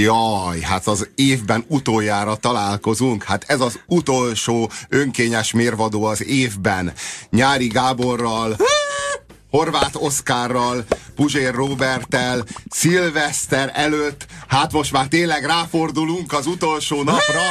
Jaj, hát az évben utoljára találkozunk. Hát ez az utolsó önkényes mérvadó az évben. Nyári Gáborral, Horváth Oszkárral, Puzsér Robertel, Szilveszter előtt, hát most már tényleg ráfordulunk az utolsó napra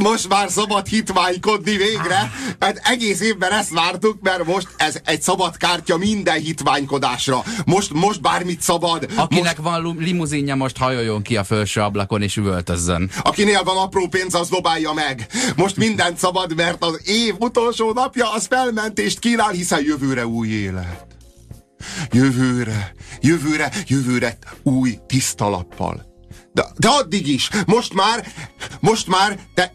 most már szabad hitványkodni végre. Hát egész évben ezt vártuk, mert most ez egy szabad kártya minden hitványkodásra. Most, most bármit szabad. Akinek most, van limuzinja, most hajoljon ki a felső ablakon és üvöltözzön. Akinél van apró pénz, az dobálja meg. Most mindent szabad, mert az év utolsó napja az felmentést kínál, hiszen jövőre új élet. Jövőre, jövőre, jövőre új tiszta lappal. De, de addig is, most már, most már, te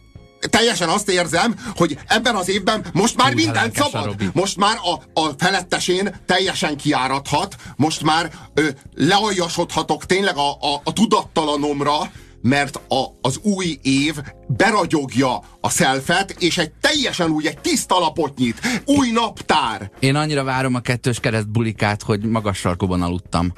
teljesen azt érzem, hogy ebben az évben most már Hú, mindent szabad. Most már a, a felettesén teljesen kiáradhat, most már ö, lealjasodhatok tényleg a, a, a tudattalanomra, mert a, az új év beragyogja a szelfet, és egy teljesen új, egy tiszta lapot nyit. Új naptár. Én annyira várom a kettős kereszt bulikát, hogy magas sarkóban aludtam.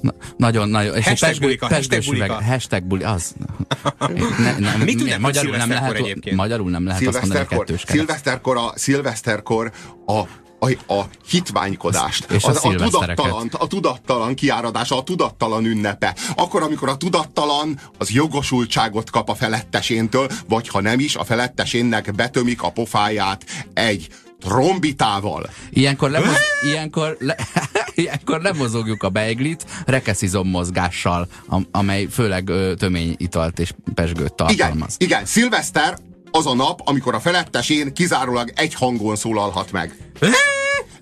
Na, nagyon, nagyon. És hashtag pesgő, bulika, hashtag bulika. Hashtag buli, az. Ne, ne, Mit milyen, magyarul nem lehet, egyébként? Magyarul nem lehet azt mondani, kettős szilveszterkor a, szilveszterkor a a, a hitványkodást, és az, a, a, tudattalan, a tudattalan kiáradása, a tudattalan ünnepe. Akkor, amikor a tudattalan az jogosultságot kap a feletteséntől, vagy ha nem is, a felettesénnek betömik a pofáját egy trombitával. Ilyenkor, lemoz, ilyenkor, le, ilyenkor lemozogjuk a beiglit rekeszizom mozgással, amely főleg ö, tömény italt és pesgőt tartalmaz. Igen, igen. Szilveszter az a nap, amikor a felettesén kizárólag egy hangon szólalhat meg.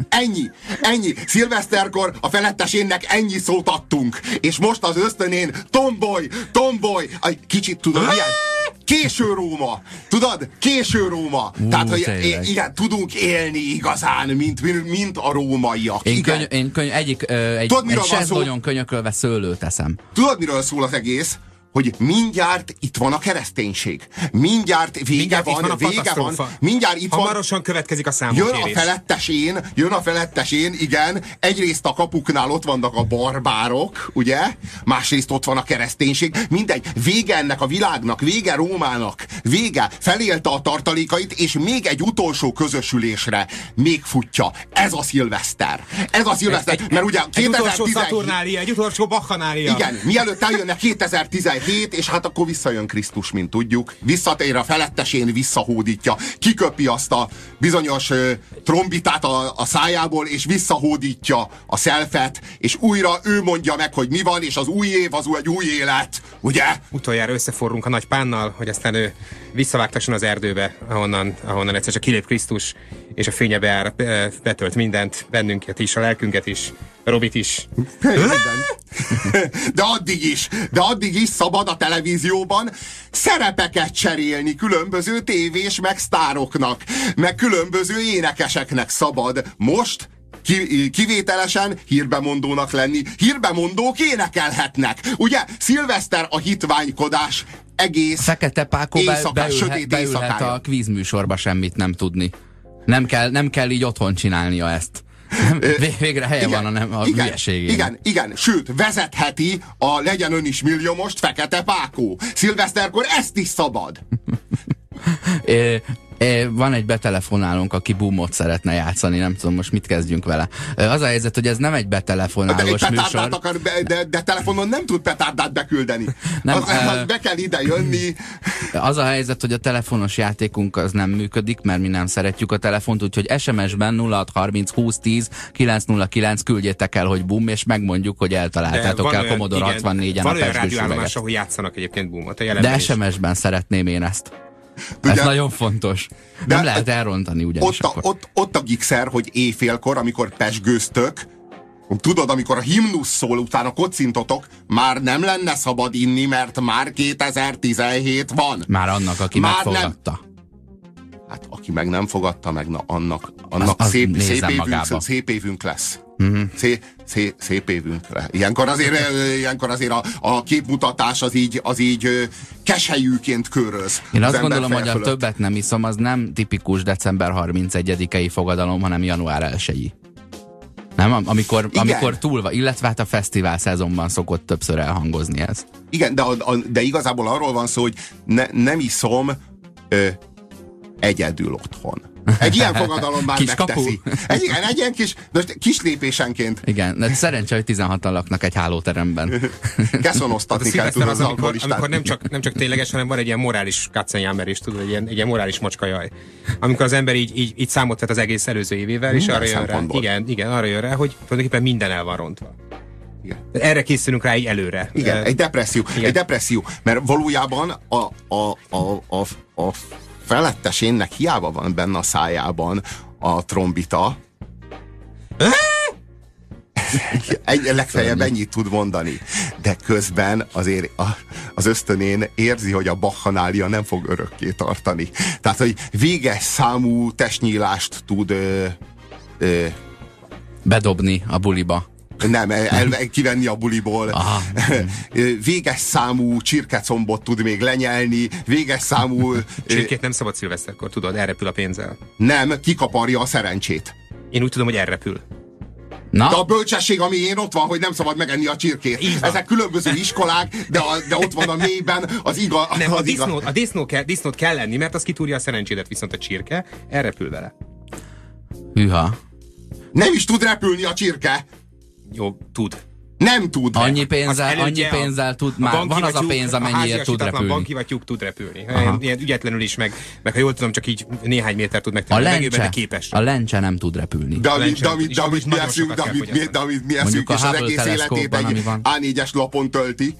Ennyi, ennyi. Szilveszterkor a felettesénnek ennyi szót adtunk. És most az ösztönén tomboly, tomboly. Kicsit tudod milyen? Késő Róma. Tudod? Késő Róma. Ú, Tehát, hogy igen, tudunk élni igazán, mint, mint, a rómaiak. Én, igen. Köny, én köny, egyik, ö, egy, Tudod, egy könyökölve szőlőt eszem. Tudod, miről szól az egész? Hogy mindjárt itt van a kereszténység. Mindjárt vége mindjárt van, van vége van. Mindjárt itt Hamarosan van. következik a számokérés. Jön a felettesén, jön a felettesén, igen. Egyrészt a kapuknál ott vannak a barbárok, ugye? Másrészt ott van a kereszténység. Mindegy, vége ennek a világnak, vége Rómának, vége. Felélte a tartalékait, és még egy utolsó közösülésre még futja. Ez a szilveszter. Ez a szilveszter. Mert ugye 2017... Egy utolsó Szaturnália, egy utolsó Bachanália. Igen, mielőtt eljönne 2017 hét, és hát akkor visszajön Krisztus, mint tudjuk. Visszatér a felettesén, visszahódítja, kiköpi azt a bizonyos ö, trombitát a, a szájából, és visszahódítja a szelfet, és újra ő mondja meg, hogy mi van, és az új év az egy új élet, ugye? Utoljára összeforrunk a nagy pánnal, hogy aztán ő visszavágtasson az erdőbe, ahonnan, ahonnan egyszer csak kilép Krisztus, és a fénye beár, betölt mindent, bennünket is, a lelkünket is, Robit is. De addig is, de addig is szabad a televízióban szerepeket cserélni különböző tévés meg sztároknak, meg különböző énekeseknek szabad. Most kivételesen hírbemondónak lenni. Hírbemondók énekelhetnek. Ugye, szilveszter a hitványkodás egész Fekete Pákó éjszakás, beülhet, sötét beülhet a kvízműsorba semmit nem tudni. Nem kell, nem kell így otthon csinálnia ezt. Végre helye igen, van a, nem, a igen, hülyeségén. Igen, igen, sőt, vezetheti a legyen ön is milliómost Fekete Pákó. Szilveszterkor ezt is szabad. Van egy betelefonálónk, aki boomot szeretne játszani, nem tudom most mit kezdjünk vele. Az a helyzet, hogy ez nem egy betelefonálós de egy műsor. Akar be, de, de telefonon nem tud petárdát beküldeni. Nem, az, uh, be kell ide jönni. Az a helyzet, hogy a telefonos játékunk az nem működik, mert mi nem szeretjük a telefont, úgyhogy SMS-ben 0630 2010 909 küldjétek el, hogy boom, és megmondjuk, hogy eltaláltátok el Commodore 64-en a pesgős ahol játszanak egyébként boomot. De SMS-ben szeretném én ezt. Ugye, Ez nagyon fontos. De nem lehet elrontani ugyanis ott a, ott, ott a gigszer, hogy éjfélkor, amikor pesgőztök, Tudod, amikor a himnusz szól, utána kocintotok, már nem lenne szabad inni, mert már 2017 van. Már annak, aki már megfogadta. Nem. Hát aki meg nem fogadta meg, na, annak, annak az, az szép, szép, évünk, szép évünk lesz. Uh-huh. Szé, szé, szép évünk. Ilyenkor azért, ilyenkor azért a, a képmutatás az így, az így keselyűként köröz. Én azt gondolom, hogy a többet nem iszom, az nem tipikus december 31-i fogadalom, hanem január 1 -i. Nem, am- amikor, amikor túl van, illetve hát a fesztivál szezonban szokott többször elhangozni ez. Igen, de, a, a, de igazából arról van szó, hogy ne, nem iszom ö, egyedül otthon. Egy ilyen fogadalom már Kis kapu. megteszi. Egy, igen, egy ilyen kis, most kis lépésenként Igen, de szerencsé, hogy 16-an laknak egy hálóteremben. keszonoztatni kell Hát a tudod az az, amikor, amikor nem, csak, nem csak tényleges, hanem van egy ilyen morális katzenjámer is, tudod, egy ilyen, egy ilyen morális mocskajaj. Amikor az ember így, így, így számot vett az egész előző évével, és Minden arra jön rá, igen, igen, arra jön rá, hogy tulajdonképpen minden el van rontva. Igen. Erre készülünk rá így előre. Igen, egy depresszió. Igen. Egy depresszió. Mert valójában a, a, a, a, a felettesénnek hiába van benne a szájában a trombita. Egy, legfeljebb ennyit tud mondani. De közben azért a, az ösztönén érzi, hogy a bakkanália nem fog örökké tartani. Tehát, hogy véges számú testnyílást tud ö, ö, Bedobni a buliba. Nem, el, kivenni a buliból. Aha. Véges számú csirkecombot tud még lenyelni, véges számú... Csirkét nem szabad szilveszterkor, tudod, elrepül a pénzzel. nem, kikaparja a szerencsét. Én úgy tudom, hogy elrepül. Na, De a bölcsesség, ami én ott van, hogy nem szabad megenni a csirkét. Így. Ezek különböző iskolák, de, a, de ott van a mélyben az iga. Nem, a, az iga. disznó, a disznó kell, disznót kell lenni, mert az kitúrja a szerencsédet, viszont a csirke elrepül vele. hűha. Nem is tud repülni a csirke. Jó, tud. Nem tud. Annyi Az pénzzel, elődje annyi a- pénzzel tud a már, banki van az a pénz, a amennyiért tud repülni. banki vagy tyúk tud repülni. Ilyen, ilyen ügyetlenül is, meg, meg ha jól tudom, csak így néhány méter tud A megtenni. a de lencse, képes. a lencse nem tud repülni. Abban amit is mi eszünk, amit, mi, de amit mi eszünk, a és az egész egy van. A4-es lapon tölti.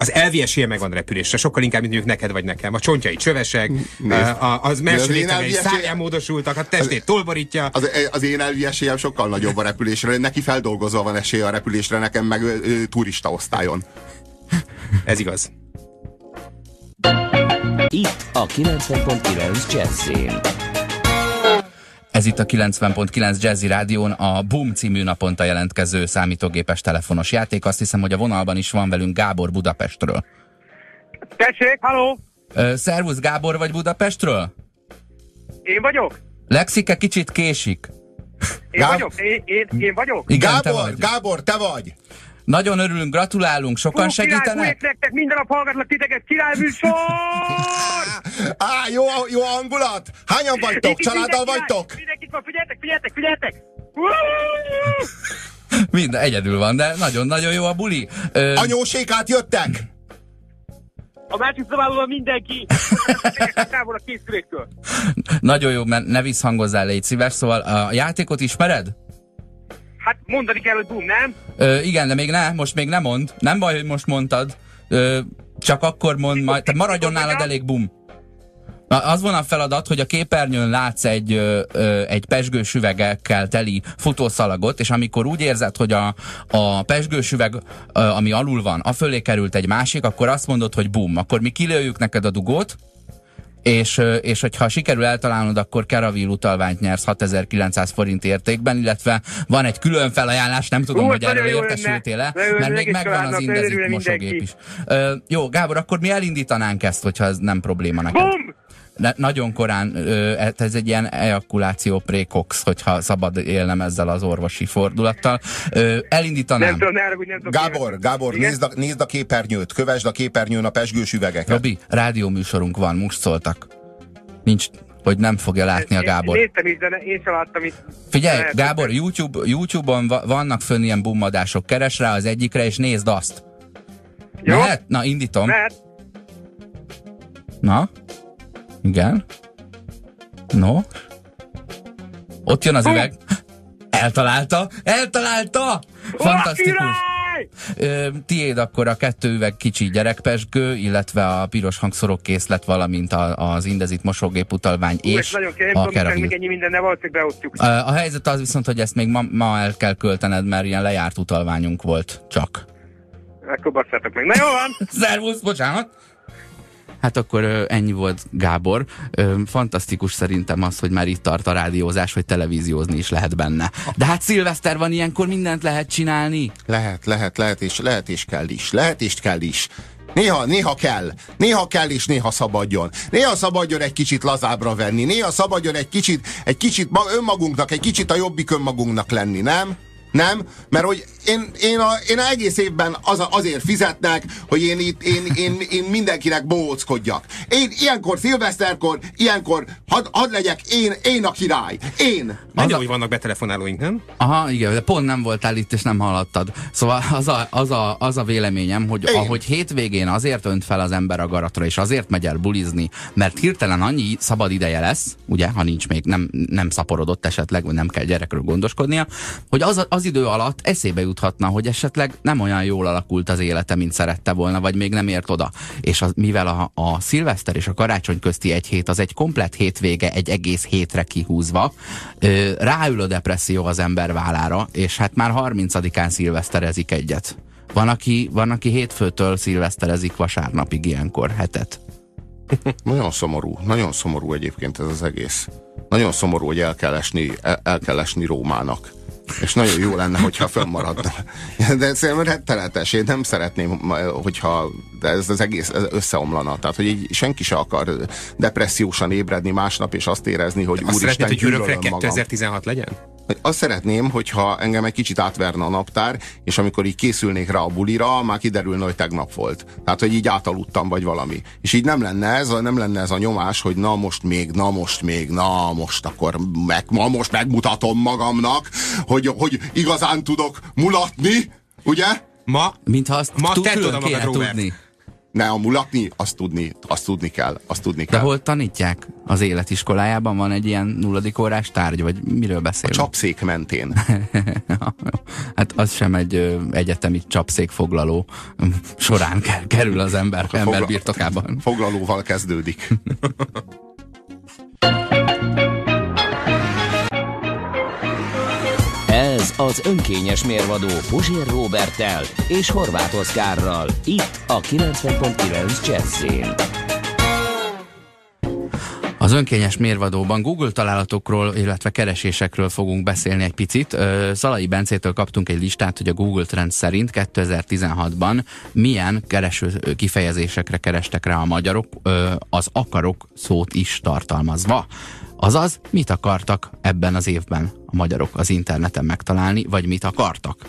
Az elvi esélye megvan repülésre, sokkal inkább, mint mondjuk neked vagy nekem. A csontjai csövesek, a, a, az esélye- szárnyán módosultak, a testét tolborítja. Az, az én elvi esélyem sokkal nagyobb a repülésre. Neki feldolgozva van esélye a repülésre, nekem meg ö, turista osztályon. Ez igaz. Itt a 90.9 Jazzin. Ez itt a 90.9 Jazzy Rádión a Boom című naponta jelentkező számítógépes telefonos játék. Azt hiszem, hogy a vonalban is van velünk Gábor Budapestről. Tessék, haló! Ö, szervusz Gábor vagy Budapestről? Én vagyok? Lexike kicsit késik. Én Gá- vagyok? Én, én, én vagyok? Igen, te Gábor, vagy. Gábor, te vagy! Nagyon örülünk, gratulálunk, sokan Fú, király, segítenek? fújok nektek, minden nap hallgatlak titeket, király műsor! Á, jó, jó a hangulat! Hányan vagytok? Családdal király, vagytok? Mindenkit van, figyeljetek, figyeljetek, figyeljetek! Hú! Minden egyedül van, de nagyon-nagyon jó a buli. Ö, Anyósékát jöttek? A másik szabálóval mindenki! Távol a készüléktől! nagyon jó, mert ne visszhangozzál, légy szíves. Szóval a játékot ismered? Hát mondani kell, hogy bum, nem? Ö, igen, de még ne, most még nem mond. Nem baj, hogy most mondtad. Ö, csak akkor mond majd. Tehát maradjon nálad elég bum. Na, Az van a feladat, hogy a képernyőn látsz egy, ö, ö, egy pesgős üvegekkel teli futószalagot, és amikor úgy érzed, hogy a, a pesgős üveg, ö, ami alul van, a fölé került egy másik, akkor azt mondod, hogy bum. Akkor mi kilőjük neked a dugót, és, és hogyha sikerül eltalálnod, akkor Caravil utalványt nyersz 6900 forint értékben, illetve van egy külön felajánlás, nem tudom, Hú, hogy erről értesültél-e, mert még megvan az örülne mosógép is. Ö, jó, Gábor, akkor mi elindítanánk ezt, hogyha ez nem probléma neked. Bum! De nagyon korán, ö, ez egy ilyen ejakuláció précox, hogyha szabad élnem ezzel az orvosi fordulattal. Elindítanám. Nem tudom, ne haragudj, nem tudom. Gábor, Gábor, Igen? nézd a, nézd a képernyőt, kövesd a képernyőn a pesgős üvegeket. Robi, rádióműsorunk van, most szóltak. Nincs, hogy nem fogja látni a Gábor. Én néztem is, de ne, én sem láttam itt. Figyelj, Lehet, Gábor, YouTube, YouTube-on va- vannak fönn ilyen bummadások. Keres rá az egyikre, és nézd azt. Jó? Mehet? Na, indítom. Mehet. Na? Igen? No? Ott jön az üveg. Eltalálta! Eltalálta! Fantasztikus! Ö, tiéd akkor a kettő üveg kicsi gyerekpesgő, illetve a piros hangszorok készlet, valamint a, az indezit mosógép utalvány Ú, és nagyon kell, a még keravil. ennyi minden, de valószínűleg beosztjuk. A, a helyzet az viszont, hogy ezt még ma, ma el kell költened, mert ilyen lejárt utalványunk volt csak. Akkor basszátok meg. Na jó van! Szervusz, bocsánat! Hát akkor ennyi volt Gábor. Fantasztikus szerintem az, hogy már itt tart a rádiózás, hogy televíziózni is lehet benne. De hát szilveszter van, ilyenkor mindent lehet csinálni. Lehet, lehet, lehet, és lehet és kell is. Lehet és kell is. Néha, néha kell. Néha kell, és néha szabadjon. Néha szabadjon egy kicsit lazábra venni. Néha szabadjon egy kicsit, egy kicsit ma- önmagunknak, egy kicsit a jobbik önmagunknak lenni, nem? Nem? Mert hogy én, én, a, én a egész évben az, azért fizetnek, hogy én, itt, én, én, én mindenkinek bohóckodjak. Én ilyenkor szilveszterkor, ilyenkor hadd had legyek én, én a király. Én. A- hogy vannak betelefonálóink, nem? Aha, igen, de pont nem voltál itt, és nem hallottad. Szóval az a, az a, az a véleményem, hogy Igen. ahogy hétvégén azért önt fel az ember a garatra, és azért megy el bulizni, mert hirtelen annyi szabad ideje lesz, ugye, ha nincs még, nem, nem szaporodott esetleg, vagy nem kell gyerekről gondoskodnia, hogy az, az idő alatt eszébe juthatna, hogy esetleg nem olyan jól alakult az élete, mint szerette volna, vagy még nem ért oda. És az, mivel a, a szilveszter és a karácsony közti egy hét, az egy komplet hétvége, egy egész hétre kihúzva, ö, ráül a depresszió az ember vállára, és hát már 30-án szilveszterezik egyet. Van aki, van, aki hétfőtől szilveszterezik vasárnapig ilyenkor, hetet. Nagyon szomorú, nagyon szomorú egyébként ez az egész. Nagyon szomorú, hogy el kell esni, el kell esni Rómának. És nagyon jó lenne, hogyha fönnmaradna. De szerintem rettenetes. Én nem szeretném, hogyha ez az egész összeomlana. Tehát, hogy így senki se akar depressziósan ébredni másnap, és azt érezni, hogy Azt úristen, szeretnéd, hogy örökre gyűlölöm magam. 2016 legyen? Azt szeretném, hogyha engem egy kicsit átverne a naptár, és amikor így készülnék rá a bulira, már kiderülne, hogy tegnap volt. Tehát, hogy így átaludtam, vagy valami. És így nem lenne ez, nem lenne ez a nyomás, hogy na most még, na most még, na most akkor meg, ma most megmutatom magamnak, hogy, hogy igazán tudok mulatni, ugye? Ma, Mintha azt Ma tud, tedd külön oda magad, Robert. tudni. Ne, a mulatni, azt tudni, azt tudni kell, azt tudni De kell. hol tanítják? Az életiskolájában van egy ilyen nulladik órás tárgy, vagy miről A beszélünk? csapszék mentén. hát az sem egy ö, egyetemi csapszék foglaló során ke- kerül az ember, ember birtokában. Foglalóval kezdődik. az önkényes mérvadó Puzsér Robertel és Horváth Oszkárral. Itt a 90.9 Jazzin. Az önkényes mérvadóban Google találatokról, illetve keresésekről fogunk beszélni egy picit. Szalai Bencétől kaptunk egy listát, hogy a Google Trend szerint 2016-ban milyen kereső kifejezésekre kerestek rá a magyarok, az akarok szót is tartalmazva. Azaz, mit akartak ebben az évben a magyarok az interneten megtalálni, vagy mit akartak?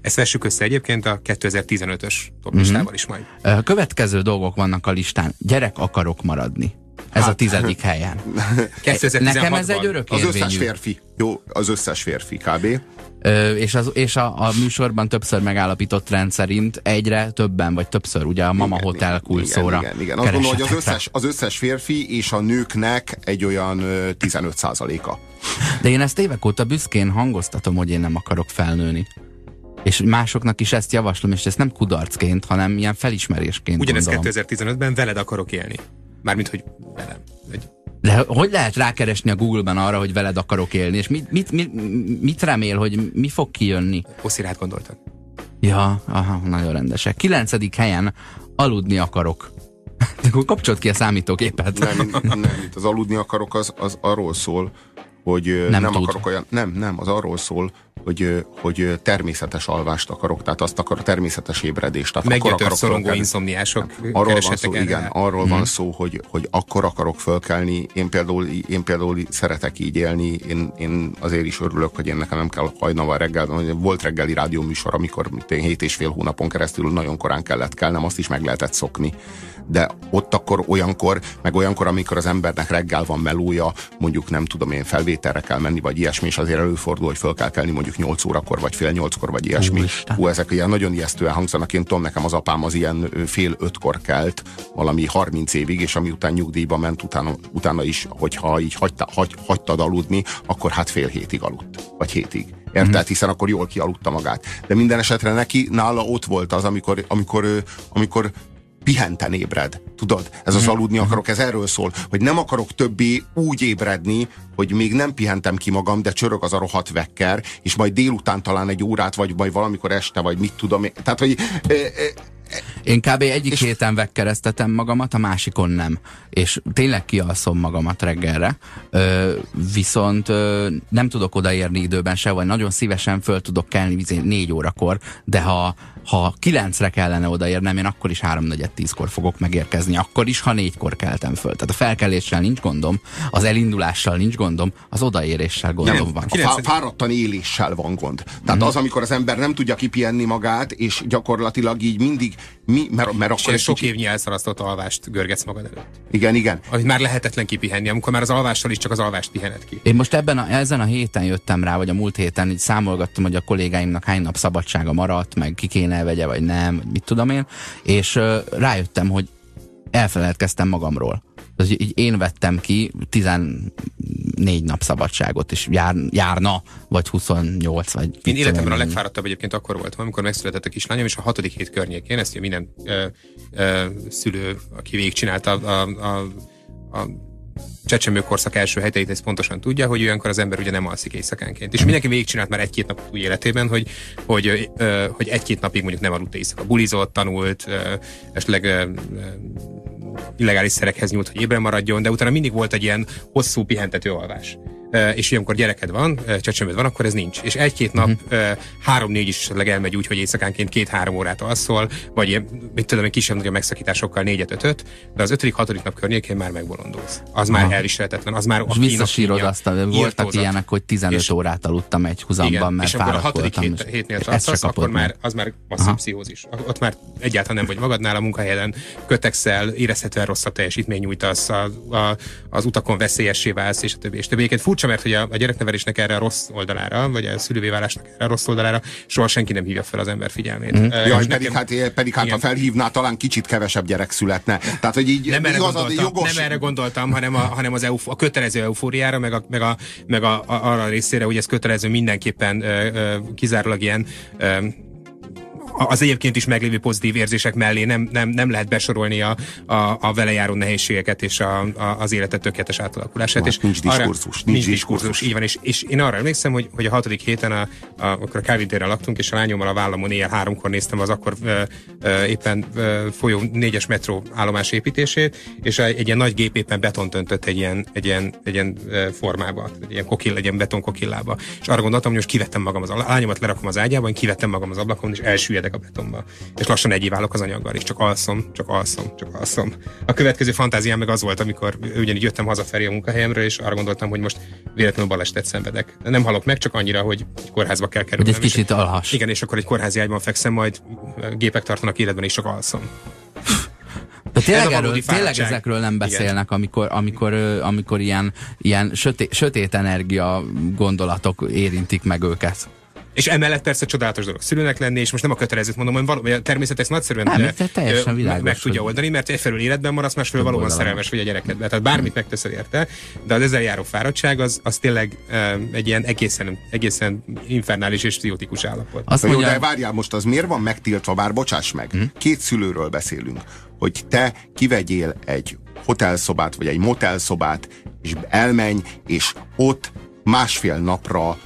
ezt vessük össze egyébként a 2015-ös toplistával is majd. Ö, Következő dolgok vannak a listán. Gyerek akarok maradni. Ez Hát, a tizedik helyen. 2016-ban. Nekem ez egy örök Az összes férfi. Jó, az összes férfi kb. És az, és a, a műsorban többször megállapított rend szerint egyre többen, vagy többször, ugye a Mama Igen, Hotel igen, kulcsszóra Igen, igen, igen. Azt gondolom, hogy az összes, az összes férfi és a nőknek egy olyan ö, 15 százaléka. De én ezt évek óta büszkén hangoztatom, hogy én nem akarok felnőni. És másoknak is ezt javaslom, és ezt nem kudarcként, hanem ilyen felismerésként Ugyanez gondolom. 2015-ben veled akarok élni. Mármint, hogy velem. Egy De hogy lehet rákeresni a Google-ben arra, hogy veled akarok élni, és mit, mit, mit, mit remél, hogy mi fog kijönni? Oszirát gondoltad. Ja, aha, nagyon rendesek. Kilencedik helyen aludni akarok. De akkor kapcsolt ki a számítógépet. Nem, nem, itt az aludni akarok, az, az arról szól, hogy Nem nem, tud. akarok olyan, nem, nem, az arról szól, hogy, hogy természetes alvást akarok, tehát azt akarok, természetes ébredést. Tehát akkor Meggyötört akarok szorongó fölkelni. inszomniások Arról van szó, erre igen, arról Mhm. van szó, hogy, hogy akkor akarok fölkelni. Én például, én például szeretek így élni. Én, én azért is örülök, hogy én nekem nem kell hajnalban reggel. Volt reggeli rádióműsor, amikor én hét és fél hónapon keresztül nagyon korán kellett kelnem, azt is meg lehetett szokni. De ott akkor olyankor, meg olyankor, amikor az embernek reggel van melója, mondjuk nem tudom én felvételre kell menni, vagy ilyesmi, és azért előfordul, hogy föl kell kelni mondjuk 8 órakor, vagy fél 8-kor, vagy ilyesmi. Úristen. Hú, ezek ilyen nagyon ijesztően hangzanak. Én tudom, nekem az apám az ilyen fél ötkor kelt, valami 30 évig, és ami után nyugdíjba ment, utána, utána is, hogyha így hagyta, hagy, hagytad aludni, akkor hát fél hétig aludt, vagy hétig. Érted? Mm. Hiszen akkor jól kialudta magát. De minden esetre neki, nála ott volt az, amikor, amikor, amikor pihenten ébred. Tudod? Ez az aludni akarok, ez erről szól, hogy nem akarok többé úgy ébredni, hogy még nem pihentem ki magam, de csörög az a rohadt vekker, és majd délután talán egy órát, vagy majd valamikor este, vagy mit tudom én. Tehát, hogy e, e, Én kb. egyik és... héten vekkereztetem magamat, a másikon nem. És tényleg kialszom magamat reggelre, ö, viszont ö, nem tudok odaérni időben se, vagy nagyon szívesen föl tudok kelni négy órakor, de ha, ha kilencre kellene odaérnem, én akkor is háromnegyed tízkor fogok megérkezni, akkor is, ha négykor keltem föl. Tehát a felkeléssel nincs gondom, az elindulással nincs gondom, az odaéréssel gondom Nem, van. a fá- fáradtan éléssel van gond. Tehát Mhm. az, amikor az ember nem tudja kipihenni magát, és gyakorlatilag így mindig, mi, mert, mert És akkor sok évnyi elszalasztott alvást görgetsz magad előtt. Igen, igen. Amit már lehetetlen kipihenni, amikor már az alvással is csak az alvást pihened ki. Én most ebben a, ezen a héten jöttem rá, vagy a múlt héten így számolgattam, hogy a kollégáimnak hány nap szabadsága maradt, meg ki kéne vegye, vagy nem, mit tudom én, és rájöttem, hogy elfeledkeztem magamról. Tehát, így én vettem ki 14 nap szabadságot, és jár, járna, vagy 28, vagy... Én életemben a legfáradtabb egyébként akkor voltam, amikor megszületett a kislányom, és a hatodik hét környékén, ezt minden ö, ö, szülő, aki végigcsinálta a, a, a, a csecsemőkorszak első heteit, ezt pontosan tudja, hogy olyankor az ember ugye nem alszik éjszakánként. És mindenki végigcsinált már egy-két napot úgy életében, hogy, hogy, hogy egy-két napig mondjuk nem aludt éjszaka. Bulizott, tanult, esetleg illegális szerekhez nyúlt, hogy ébren maradjon, de utána mindig volt egy ilyen hosszú pihentető alvás. És ilyenkor gyereked van, csecsemőd van, akkor ez nincs. És egy-két nap, ö, három-négy is esetleg elmegy úgy, hogy éjszakánként két-három órát alszol, vagy ilyen, mit tudom, én, kisebb-nagyobb megszakításokkal négyet-ötöt, de az ötödik, hatodik nap környékén már megbolondulsz. Az már elviselhetetlen, az már a visszasírod azt, voltak ilyenek, hogy 15 És- órát aludtam egy húzamban, igen, mert és amikor a hatodik hét, hétnél tartasz, akkor meg. már, az már masszív Aha. pszichózis. Ott már egyáltalán nem vagy magadnál a munkahelyen, kötekszel, érezhetően rosszabb teljesítmény nyújtasz, a, a, az utakon veszélyessé válsz, és a többi. És többi. Egyébként furcsa, mert hogy a, a gyereknevelésnek erre a rossz oldalára, vagy a szülővé válásnak erre a rossz oldalára soha senki nem hívja fel az ember figyelmét. Mm. Jaj, pedig hát, pedig hát ha felhívná, talán kicsit kevesebb gyerek születne. Tehát, hogy így nem erre, gondoltam, jogos... nem erre gondoltam, hanem, a, hanem az euf, a kötelező eufóriára, meg, a, meg, a, meg a, a, arra a részére, hogy ez kötelező mindenképpen ö, ö, kizárólag ilyen ö, az egyébként is meglévő pozitív érzések mellé nem, nem, nem lehet besorolni a, a, a vele járó nehézségeket és a, a, az életet tökéletes átalakulását. Na, és nincs diskurzus, nincs nincs diskurzus. diskurzus, így van. És, és én arra emlékszem, hogy, hogy a hatodik héten, a, a, akkor a téren laktunk, és a lányommal a vállamon éjjel háromkor néztem az akkor ö, ö, éppen ö, folyó négyes metró állomás építését, és egy, ilyen nagy gép éppen betont öntött egy ilyen, egy ilyen, egy ilyen formába, egy ilyen kokill, egy ilyen betonkokillába. És arra gondoltam, hogy most kivettem magam az a lányomat lerakom az ágyába, én kivettem magam az ablakon, és elsüllyedek a betonba. És lassan egyiválok az anyaggal, és csak alszom, csak alszom, csak alszom. A következő fantáziám meg az volt, amikor ugyanígy jöttem hazafelé a munkahelyemről, és arra gondoltam, hogy most véletlenül balesetet szenvedek. Nem halok meg, csak annyira, hogy egy kórházba kell Hogy kerülnem. egy kicsit alhass. Igen, és akkor egy kórházi ágyban fekszem, majd gépek tartanak életben, és csak alszom. De tényleg, Ez erről, tényleg ezekről nem Igen. beszélnek, amikor, amikor, amikor ilyen, ilyen sötét, sötét energia gondolatok érintik meg őket. És emellett persze csodálatos dolog szülőnek lenni, és most nem a kötelezőt mondom, hogy valami, a természet ezt nagyszerűen Nem, ez teljesen világos, meg tudja oldani, mert egyfelől életben maradsz, másfelől valóban szerelmes vagy a gyerekedbe. Tehát bármit megteszel érte, de az ezzel járó fáradtság az, az tényleg ö, egy ilyen egészen, egészen infernális és pszichotikus állapot. Azt Na jó, mondja, de várjál, most az miért van megtiltva, bár bocsáss meg, Hm? két szülőről beszélünk, hogy te kivegyél egy hotelszobát, vagy egy motelszobát, és elmenj, és ott másfél napra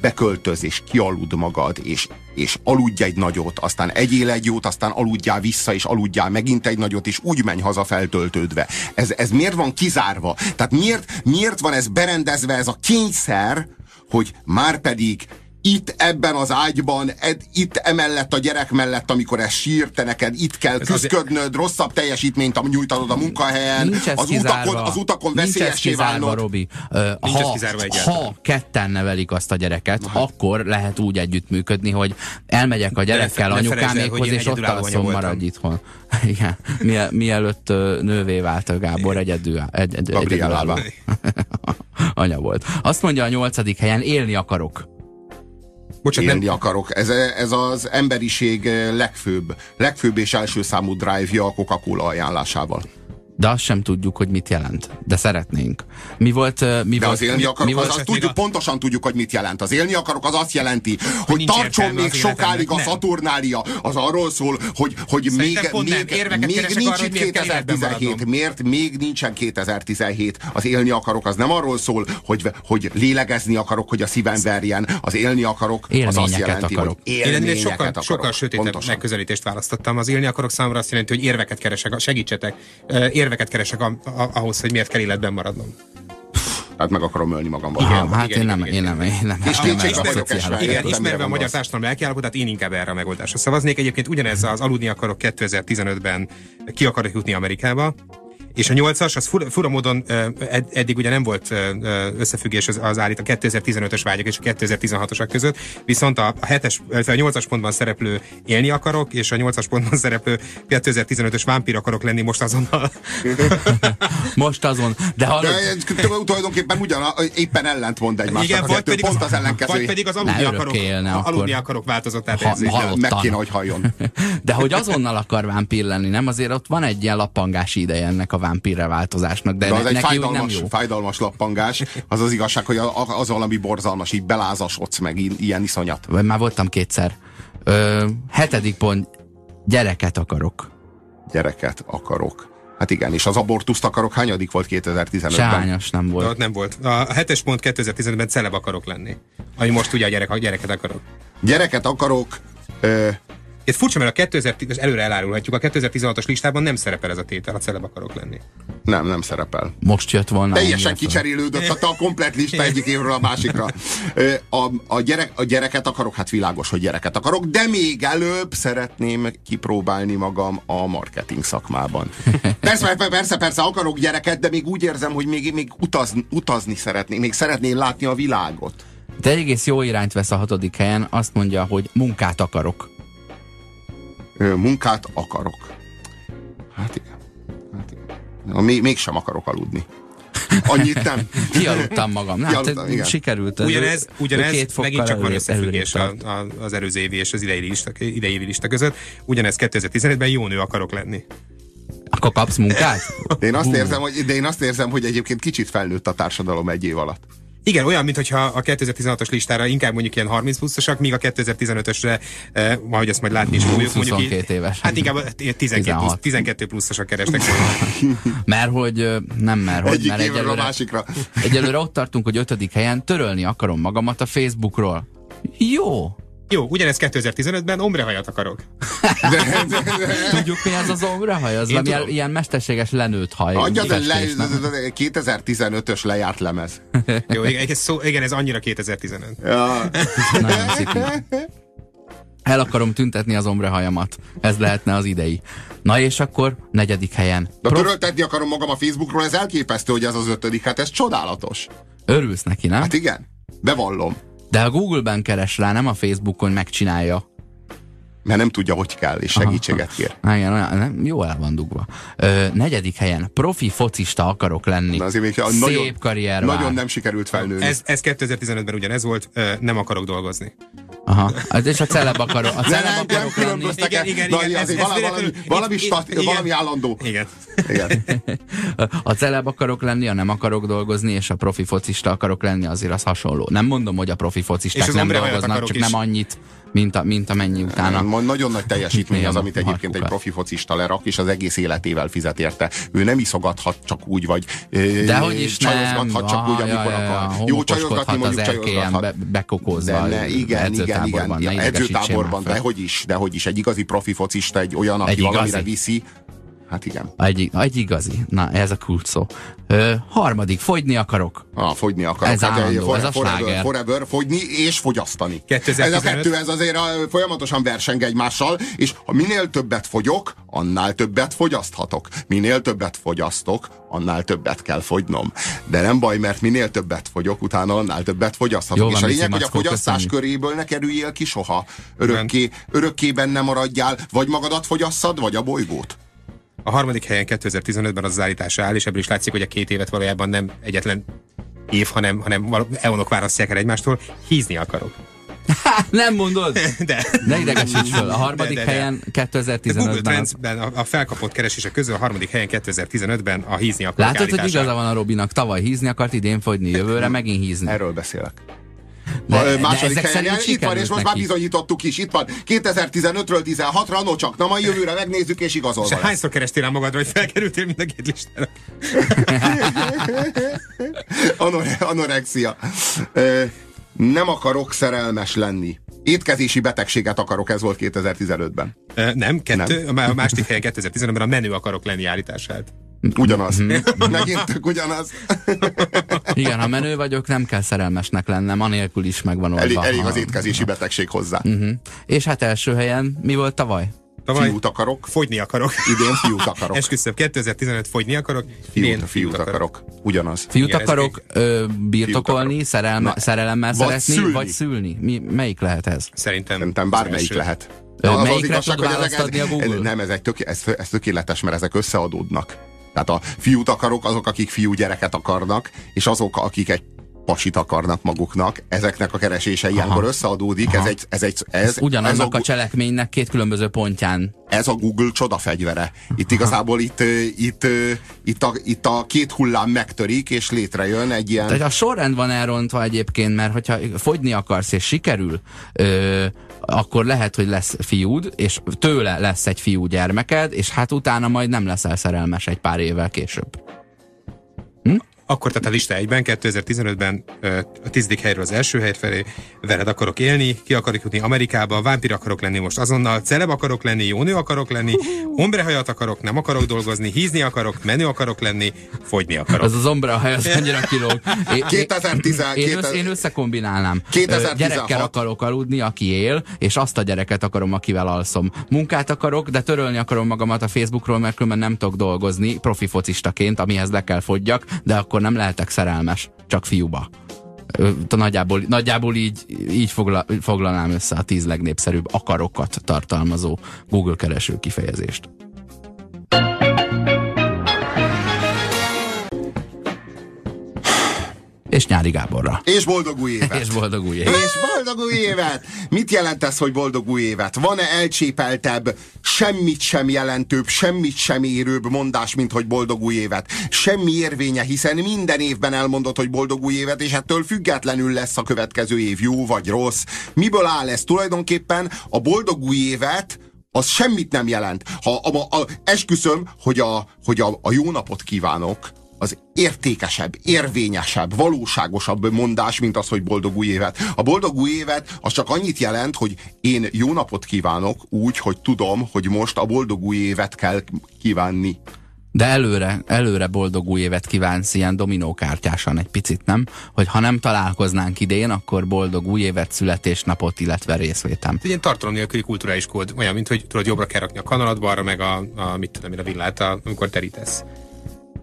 beköltöz, és kialud magad, és, és aludj egy nagyot, aztán egyél egy jót, aztán aludjál vissza, és aludjál megint egy nagyot, és úgy menj haza feltöltődve. Ez, ez miért van kizárva? Tehát miért, miért van ez berendezve, ez a kényszer, hogy már pedig itt ebben az ágyban, ed, itt emellett a gyerek mellett, amikor ez sír, te neked itt kell Ez azért- küzdködnöd, rosszabb teljesítményt nyújtanod a munkahelyen, az kizárva. utakon, az utakon veszélyessé kizárva, válnod. Robi. Ö, ha, ha ketten nevelik azt a gyereket, akkor lehet úgy együttműködni, hogy elmegyek a gyerekkel anyukámékhoz, és ott alszom, maradj itthon. Igen. Miel, mielőtt nővé vált a Gábor, egyedül, egy, egy, egyedülálló anya volt. Azt mondja a nyolcadik helyen, élni akarok. Bocsánat, Élni nem, akarok. Ez, ez az emberiség legfőbb, legfőbb és első számú drive-ja a Coca-Cola ajánlásával. De azt sem tudjuk, hogy mit jelent. De szeretnénk. Mi volt... Mi De volt, az élni mi, akarok, mi az volt, azt még tudjuk, a- pontosan tudjuk, hogy mit jelent. Az élni akarok, az azt jelenti, hogy nincs tartson még az sokáig a. Saturnália. Az arról szól, hogy, hogy Szerintem még, még, Érveket még nincs arra, hogy itt miért kell életben 2017. maradnom. Miért még nincsen 2017? Az élni akarok, az nem arról szól, hogy, hogy lélegezni akarok, hogy a szívem verjen. Az élni akarok, az azt jelenti, akarok. hogy Én élményeket sokkal, akarok. sokkal sötétebb Pontosan. megközelítést választottam. Az élni akarok számomra azt jelenti, hogy érveket keresek, segítsetek, Ö, érveket keresek a, a, ahhoz, hogy miért kell életben maradnom. Hát meg akarom ölni magam Aha, valahol. hát igen, én nem, igen, én nem, én nem. És nem ebben a vagyok. Igen, ismerve a magyar társadalom lelkiállapotát, én inkább erre a megoldásra szavaznék. Egyébként ugyanez az aludni akarok 2015-ben ki akarok jutni Amerikába, és a nyolcas, az fura, fura módon ed, eddig ugye nem volt összefüggés az, az állít a 2015-ös vágyak és a 2016-osak között, viszont a, a, hetes, illetve a 8-as pontban szereplő élni akarok, és a 8-as pontban szereplő 2015-ös vámpír akarok lenni most azonnal. Most azon, de hallod, De tulajdonképpen ugyan, éppen ellent mond egymásnak. Igen, vagy pedig, pont az, az ellenkező. vagy pedig az aludni akarok, élne akkor. aludni akarok változott át Ha- érzése. ha- meg kéne, hogy halljon. de hogy azonnal akar vámpír lenni, nem? Azért ott van egy ilyen lappangási ideje ennek a vámpírre változásnak, de, De az ne, egy neki úgy nem fájdalmas, jó. fájdalmas lappangás. Az az igazság, hogy az valami borzalmas, így belázasodsz meg, ilyen iszonyat. Vagy már voltam kétszer. Ö, hetedik pont, gyereket akarok. Gyereket akarok. Hát igen, és az abortuszt akarok, hányadik volt 2015-ben? Sehányas nem De volt. ott nem volt. A hetes pont 2015-ben celeb akarok lenni. Ami most ugye a, gyerek, a gyereket akarok. Gyereket akarok, ö, Ez furcsa, mert a 2010, előre elárulhatjuk, a 2016-os listában nem szerepel ez a tétel, a celeb akarok lenni. nem, nem szerepel. Most jött volna. Teljesen kicserélődött a, a komplet lista egyik évről a másikra. A, a, gyerek, a gyereket akarok, hát világos, hogy gyereket akarok, de még előbb szeretném kipróbálni magam a marketing szakmában. Persze, persze, persze, akarok gyereket, de még úgy érzem, hogy még, még utazni, utazni szeretnék, még szeretném látni a világot. De egész jó irányt vesz a hatodik helyen, azt mondja, hogy munkát akarok. Munkát akarok. Hát igen. Hát igen. Na, Még, mégsem akarok aludni. Annyit nem. Kialudtam magam. Hát, Kialudtam, igen. sikerült. Ugyanez, ugyanez két megint csak van összefüggés a, a, az előző évi és az idei lista, idei lista között. Ugyanez 2015-ben jó nő akarok lenni. Akkor kapsz munkát? De én, azt érzem, hogy, de én azt érzem, hogy egyébként kicsit felnőtt a társadalom egy év alatt. Igen, olyan, mintha a 2016-os listára inkább mondjuk ilyen 30 pluszosak, míg a 2015-ösre, eh, ahogy ezt majd látni is fogjuk, mondjuk 22 éves. Hát inkább a 12, plusz, 16. 12 pluszosak kerestek. Mert hogy ö, nem mert hogy, Egyik mert évről a egyelőre, másikra. egyelőre ott tartunk, hogy ötödik helyen törölni akarom magamat a Facebookról. Jó. Jó, ugyanez 2015-ben ombrehajat akarok. De, de, de, Tudjuk mi az az ombrehaj? Az Én valami tudom. ilyen mesterséges lenőtt haj. Adja, de le, festés, nem? 2015-ös lejárt lemez. Jó, igen, ez, szó, igen, ez annyira 2015. Ja. Nagyon szipi. El akarom tüntetni az ombrahajamat. Ez lehetne az idei. Na és akkor negyedik helyen. De Prof, töröltetni akarom magam a Facebookról, ez elképesztő, hogy ez az ötödik, hát ez csodálatos. örülsz neki, nem? Hát igen, bevallom. De a Google-ben keres rá, nem a Facebookon megcsinálja. Mert nem tudja, hogy kell, és segítséget kér. Á, igen, nem, jó el van dugva. Ö, negyedik helyen. Profi focista akarok lenni. Na azért még Szép nagyon, karrier nagyon vár. nem sikerült felnőni. Ez, ez 2015-ben ugyanez volt, ö, nem akarok dolgozni. Aha. Hát és a celeb akarok, a celeb nem, nem akarok lenni. különböztek Igen, igen, Na, igen, ez- ez valami, valami, valami, itt- stat, igen. valami állandó. Igen. Igen. A celeb akarok lenni, a nem akarok dolgozni, és a profi focista akarok lenni, azért az hasonló. Nem mondom, hogy a profi És focisták nem dolgoznak, csak is. nem annyit, mint, a, mint amennyi utána. Ma Nagyon nagy teljesítmény az, amit egyébként egy profi focista lerak, és az egész életével fizet érte. Ő nem iszogathat csak úgy, vagy ö, Dehogy is nem. csajozgathat csak úgy, amikor akar. Jó, csajozgatni mondjuk csajozgathat. be. De ne, igen, igen, igen. Ja, edzőtáborban, már de fel. hogy is, de hogy is. Egy igazi profi focista, egy olyan, aki valamire viszi. Hát igen. Egy, egy igazi. Na, ez a kulcs szó. Ö, harmadik, fogyni akarok. Ah, fogyni akarok. Ez állandó, forever, ez a forever, sláger. forever, fogyni és fogyasztani. 2015. Ez a kettő, ez azért a, folyamatosan verseng egymással, és ha minél többet fogyok, annál többet fogyaszthatok. Minél többet fogyasztok, annál többet kell fogynom. De nem baj, mert minél többet fogyok, utána annál többet fogyaszthatok. Jó és a lényeg, hogy a fogyasztás köszönjük. köréből ne kerüljél ki soha. Örökké, örökké benne maradjál, vagy magadat fogyasszad, vagy a bolygót. A harmadik helyen 2015-ben az, az állítása áll, és ebből is látszik, hogy a két évet valójában nem egyetlen év, hanem, hanem eonok választják el egymástól. Hízni akarok. Nem mondod? De. Ne idegesíts föl. A harmadik De, de, de. helyen A Google 2015-ben. Trendsben a, a felkapott keresések közül a harmadik helyen 2015-ben a hízni akarok Látod, hogy állítása. igaza van a Robinak. Tavaly hízni akart, idén fogyni, jövőre megint hízni. Erről beszélek. De- de második ezek helyen, szerint itt van, és most már bizonyítottuk is. Itt van 2015-ről 16-ra, no csak, na majd jövőre megnézzük, és igazolva És hányszor kerestél rá magadra, hogy felkerültél mind a két listára? Anore, anorexia. Ö, nem akarok szerelmes lenni. Étkezési betegséget akarok, ez volt 2015-ben. Ö, nem, kettő, a második helyen 2015-ben a menő akarok lenni állítását. Ugyanaz. Mhm. Megint tök ugyanaz. Igen, ha menő vagyok, nem kell szerelmesnek lennem, anélkül is megvan oldva. Elég, elég az étkezési betegség hozzá. Mhm. És hát első helyen mi volt tavaly? Tavaly Fiút akarok, fogyni akarok. idén fiút akarok. Esküszöm, 2015 fogyni akarok, idén Fiút, fiút akarok. Ugyanaz. Fiút Igen, akarok ö, birtokolni, akarok. szerelme, Na, szerelemmel vagy szeretni, szülni. vagy szülni? Mi, melyik lehet ez? Szerintem, Szerintem bármelyik első. lehet. Ö, az az igazság, hogy ezek- a Google? ez- Nem, ez, egy tök, ez, ez tökéletes, mert ezek összeadódnak. Tehát a fiút akarok, azok, akik fiú gyereket akarnak, és azok, akik egy pasit akarnak maguknak, ezeknek a keresése ilyenkor összeadódik, ez Aha. egy, ez egy, ez, Ez ugyanannak ez a cselekménynek két különböző pontján. ez a Google csodafegyvere. Itt igazából itt, itt, itt, a, itt a két hullám megtörik, és létrejön egy ilyen... Tehát a sorrend van elrontva egyébként, mert hogyha fogyni akarsz és sikerül, ö, akkor lehet, hogy lesz fiúd, és tőle lesz egy fiú gyermeked, és hát utána majd nem leszel szerelmes egy pár évvel később. Akkor tehát a lista egyben, 2015-ben ö, a tizedik helyről az első hely felé, veled akarok élni, ki akarok jutni Amerikába, vámpír akarok lenni most azonnal, celeb akarok lenni, jó nő akarok lenni, ombrehajat akarok, nem akarok dolgozni, hízni akarok, menő akarok lenni, fogyni akarok. Az az ombra hely, az annyira kilóg. Én, 2010 én, össz, én összekombinálnám. Ö, 2016. Gyerekkel akarok aludni, aki él, és azt a gyereket akarom, akivel alszom. Munkát akarok, de törölni akarom magamat a Facebookról, mert különben nem tudok dolgozni profi focistaként, amihez le kell fogyjak, de akkor nem lehetek szerelmes, csak fiúba. Nagyjából, nagyjából így, így fogla, foglalnám össze a tíz legnépszerűbb akarokat tartalmazó Google kereső kifejezést. És Nyári Gáborra. És boldog új évet! És boldog új évet. És boldog új évet! Mit jelent ez, hogy boldog új évet? Van-e elcsépeltebb, semmit sem jelentőbb, semmit sem érőbb mondás, mint hogy boldog új évet? Semmi érvénye, hiszen minden évben elmondod, hogy boldog új évet, és ettől függetlenül lesz a következő év jó vagy rossz. Miből áll ez? Tulajdonképpen a boldog új évet az semmit nem jelent. Ha a, a, esküszöm, hogy, a, hogy a, a jó napot kívánok, az értékesebb, érvényesebb, valóságosabb mondás, mint az, hogy boldog új évet. A boldog új évet az csak annyit jelent, hogy én jó napot kívánok úgy, hogy tudom, hogy most a boldog új évet kell kívánni. De előre, előre boldog új évet kívánsz ilyen dominókártyásan egy picit, nem? Hogy ha nem találkoznánk idén, akkor boldog új évet, születésnapot, illetve részvétem. Egy ilyen tartalom nélküli kulturális kód, olyan, mint hogy tudod, jobbra kell rakni a kanalat, balra meg a, a mit tudom én, a villát, a, amikor terítesz.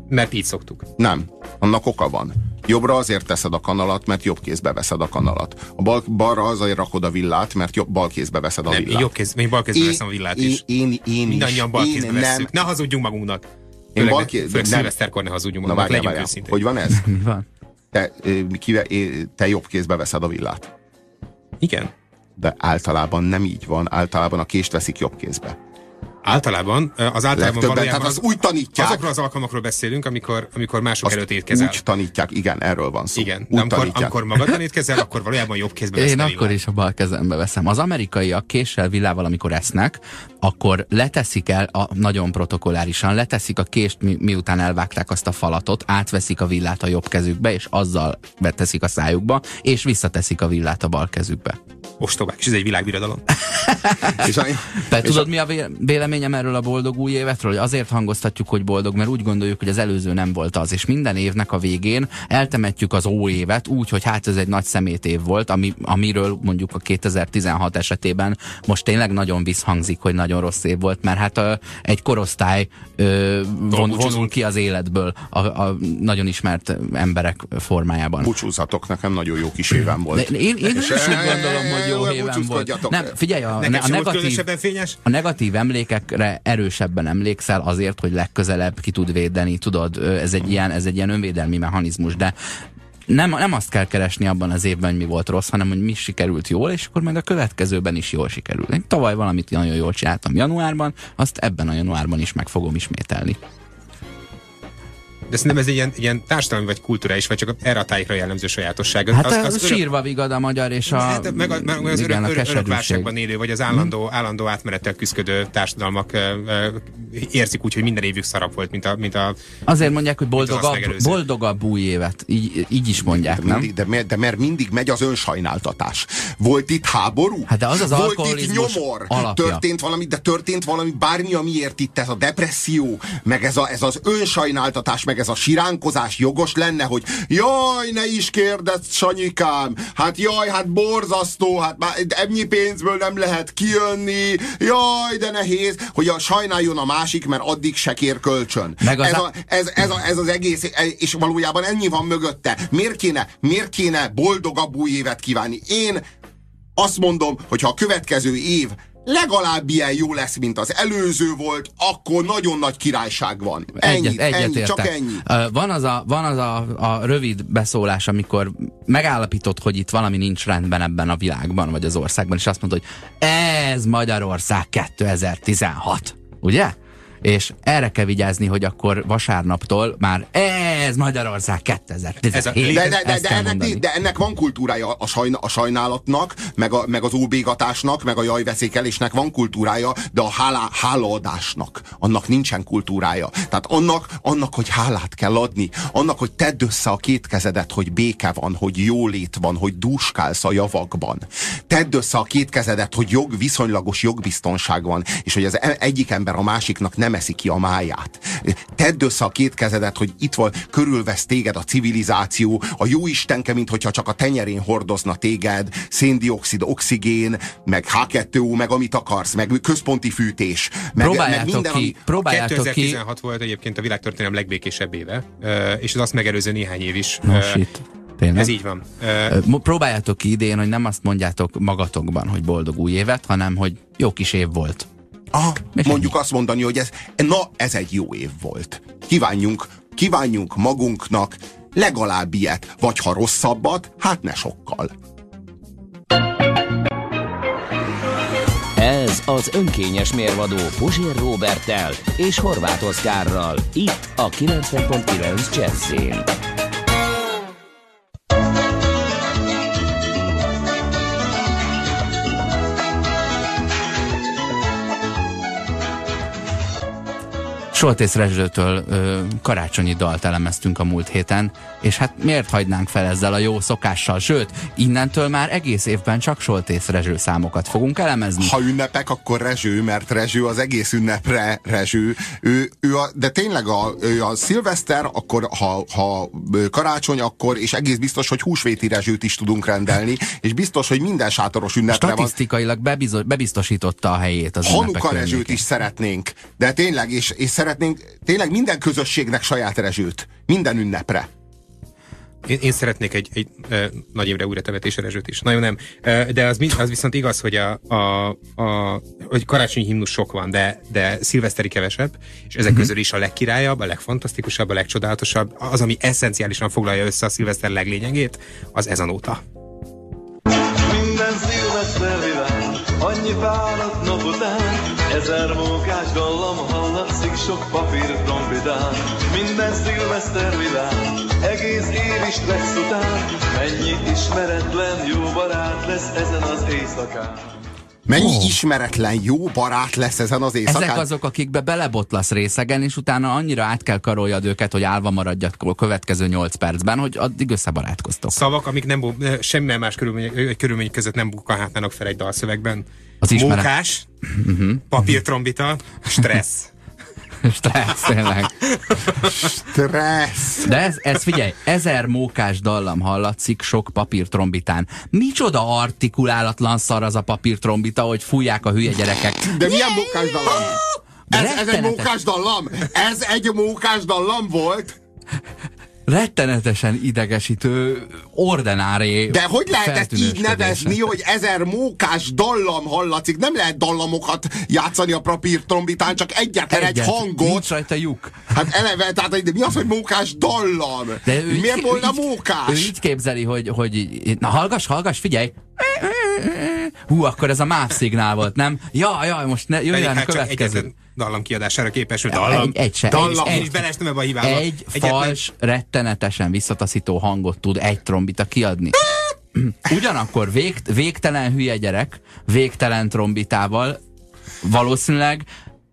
Mert így szoktuk. Nem. Annak oka van. Jobbra azért teszed a kanalat, mert jobb kézbe veszed a kanalat. A bal, balra azért rakod a villát, mert jobb, bal kézbe veszed a Nem, én villát. jobb kéz, én bal kézbe veszem a villát én, is. Én, én, Mindannyian bal kézbe Én vesszük. Ne hazudjunk magunknak. Főleg, bal bal kéz- főleg nem. szilveszterkor ne hazudjunk Na magunknak, legyünk várjál. őszintén. Hogy van ez? Mi van? Te, kive, te jobb kézbe veszed a villát. Igen. De általában nem így van. Általában a kést veszik jobb kézbe. Általában, az általában valójában tehát az úgy tanítják. Azokról az alkalmakról beszélünk, amikor, amikor mások Azt előtt étkezel. Úgy tanítják, igen, erről van szó. Igen, de úgy amikor, tanítják. amikor magadban étkezel, akkor valójában jobb kézbe veszed Én akkor is a bal kezembe veszem. Az amerikaiak késsel, villával, amikor esznek, akkor leteszik el, a, nagyon protokollárisan, leteszik a kést, mi, miután elvágták azt a falatot, átveszik a villát a jobb kezükbe, és azzal beteszik a szájukba, és visszateszik a villát a bal kezükbe. Ostobák, és ez egy világbirodalom. És, a- Te és tudod, mi a vé- véleményem erről a boldog új évetről? Hogy azért hangoztatjuk, hogy boldog, mert úgy gondoljuk, hogy az előző nem volt az, és minden évnek a végén eltemetjük az ó évet úgy, hogy hát ez egy nagy szemét év volt, ami, amiről mondjuk a 2016 esetében most tényleg nagyon visszhangzik, hogy nagyon rossz év volt, mert hát ö, egy korosztály ö, von, vonul ki az életből a, a nagyon ismert emberek formájában. Búcsúzzatok, nekem nagyon jó kis évem volt. De én, én is És, úgy eh, gondolom, hogy jó eh, éven volt. Nem, figyelj, a, Nekem a negatív, fényes. a negatív emlékekre erősebben emlékszel azért, hogy legközelebb ki tud védeni, tudod, ez egy ilyen, ez egy ilyen önvédelmi mechanizmus, de nem, nem azt kell keresni abban az évben, hogy mi volt rossz, hanem hogy mi sikerült jól, és akkor majd a következőben is jól sikerül. Én tavaly valamit nagyon jól csináltam januárban, azt ebben a januárban is meg fogom ismételni. De szerintem ez egy ilyen, ilyen társadalmi vagy kulturális, vagy csak erre a tájékra jellemző sajátosság. Hát az, az, az az örök- sírva vigad a magyar és a, Hát, meg, a, meg az igen, örök, a örök, válságban élő, vagy az állandó, állandó átmenettel küzdő társadalmak érzik úgy, hogy minden évük szarabb volt, mint a, mint a Azért mondják, hogy Mint az boldogabb, boldogabb új évet. Így, így is mondják, nem? Mindig, de, mert- de mert mindig megy az önsajnáltatás. Volt itt háború? Hát de az az Volt itt nyomor? alapja. Történt valami, de történt valami, bármi, amiért itt ez a depresszió, meg ez, a, ez az önsajnáltatás, meg ez a siránkozás jogos lenne, hogy jaj, ne is kérdezz, Sanyikám, hát jaj, hát borzasztó, hát már ennyi pénzből nem lehet kijönni, jaj, de nehéz, hogy a sajnáljon a másik, mert addig se kér kölcsön. Meg az ez, a, ez, ez, a, ez az egész, és valójában ennyi van mögötte. Miért kéne, miért kéne boldogabb új évet kívánni? Én azt mondom, hogy ha a következő év legalább ilyen jó lesz, mint az előző volt, akkor nagyon nagy királyság van. Ennyi, Egyet, egyet ennyi, csak értek. ennyi. Ö, Van az, a, van az a, a rövid beszólás, amikor megállapított, hogy itt valami nincs rendben ebben a világban, vagy az országban, és azt mondta, hogy ez Magyarország 2016. Ugye? És erre kell vigyázni, hogy akkor vasárnaptól már ez Magyarország 2017. Ez a- De, de, de, de, ennek, de ennek van kultúrája a, sajna, a sajnálatnak, meg, a, meg az óbégatásnak, meg a jajveszékelésnek van kultúrája, de a hálá, hálaadásnak, annak nincsen kultúrája. Tehát annak, annak, hogy hálát kell adni, annak, hogy tedd össze a két kezedet, hogy béke van, hogy jólét van, hogy dúskálsz a javakban. Tedd össze a két kezedet, hogy jog, viszonylagos jogbiztonság van, és hogy az e- egyik ember a másiknak nem eszi ki a máját. Tedd össze a két kezedet, hogy itt van, körülvesz téged a civilizáció, a jó Istenke, mint hogyha csak a tenyerén hordozna téged, széndiokszid, oxigén, meg H2O, meg amit akarsz, meg központi fűtés, meg, meg Próbáljátok minden, ki, ami... próbáljátok ki. 2016 volt egyébként a világtörténelem legbékésebb éve, és az azt megelőző néhány év is. No Ö, shit. Tényleg? Ez így van. Mo- Próbáljátok ki idén, hogy nem azt mondjátok magatokban, hogy boldog új évet, hanem hogy jó kis év volt. Ah, És mondjuk azt mondani, hogy ez, na, ez egy jó év volt. Kívánjunk, kívánjunk magunknak legalább ilyet, vagy ha rosszabbat, hát ne sokkal. Ez az önkényes mérvadó Puzsér Robertel és Horváth Oszkárral. Itt a 90.9 Jazzin. Soltész Rezsőtől ö, karácsonyi dalt elemeztünk a múlt héten, és hát miért hagynánk fel ezzel a jó szokással? Sőt, innentől már egész évben csak Soltész Rezső számokat fogunk elemezni. Ha ünnepek, akkor Rezső, mert Rezső az egész ünnepre Rezső. Ő, ő a, de tényleg a, ő a szilveszter, akkor ha, ha karácsony, akkor, és egész biztos, hogy húsvéti Rezsőt is tudunk rendelni, és biztos, hogy minden sátoros ünnepre van. Statisztikailag bebizo- bebiztosította a helyét az ünnepek Hanuka rezsőt is szeretnénk, de tényleg, és, és szeretnénk tényleg minden közösségnek saját rezsőt. Minden ünnepre. Én, én szeretnék egy, egy ö, nagy évre újra temetés rezsőt is. Nagyon nem. De az, az viszont igaz, hogy a, a, a hogy karácsonyi himnusz sok van, de, de szilveszteri kevesebb, és ezek közül is a legkirályabb, a legfantasztikusabb, a legcsodálatosabb, az, ami eszenciálisan foglalja össze a szilveszter leglényegét, az ez a nóta. Minden szilveszter világ, annyi fáradt nap után, ezer mókás dallam hallatszik sok papír trombitán. Minden szilveszter világ, egész év is stressz után, mennyi ismeretlen jó barát lesz ezen az éjszakán. Mennyi Ó. ismeretlen jó barát lesz ezen az éjszakán. Ezek azok, akikbe belebotlasz részegen, és utána annyira át kell karoljad őket, hogy állva maradjak a következő 8 percben, hogy addig összebarátkoztok. Szavak, amik nem, ö, semmilyen más körülmény, körülmény között nem bukkanhatnának fel egy dalszövegben. Az ismeret- Mókás, papírtrombita, stressz. Stressz, tényleg. Stressz. De ez, ez figyelj, ezer mókás dallam hallatszik sok papírtrombitán. Micsoda artikulálatlan szar az a papírtrombita, hogy fújják a hülye gyerekek. De milyen mókás dallam? Ez, ez egy mókás dallam? Ez egy mókás dallam volt? Rettenetesen idegesítő ordenáré De hogy lehet ezt így nevezni, hogy ezer mókás dallam hallatszik? Nem lehet dallamokat játszani a papír trombitán, csak egyetlen egy Egyet, hangot. Nincs rajta lyuk. Hát eleve, tehát de mi az, hogy mókás dallam? De ő Miért így- volna mókás? Ő így képzeli, hogy, hogy na hallgass, hallgass, figyelj! Hú, akkor ez a MÁV szignál volt, nem? Ja, ja, most ne, Pedig jöjjön a hát csak következő. egyetlen dallam kiadására képesül. Dallam. Egy, egy se, Dallam. egy, is beleestem ebbe a hibába. egy Egyetlen- fals, rettenetesen visszataszító hangot tud egy trombita kiadni. Ugyanakkor vég, végtelen hülye gyerek, végtelen trombitával valószínűleg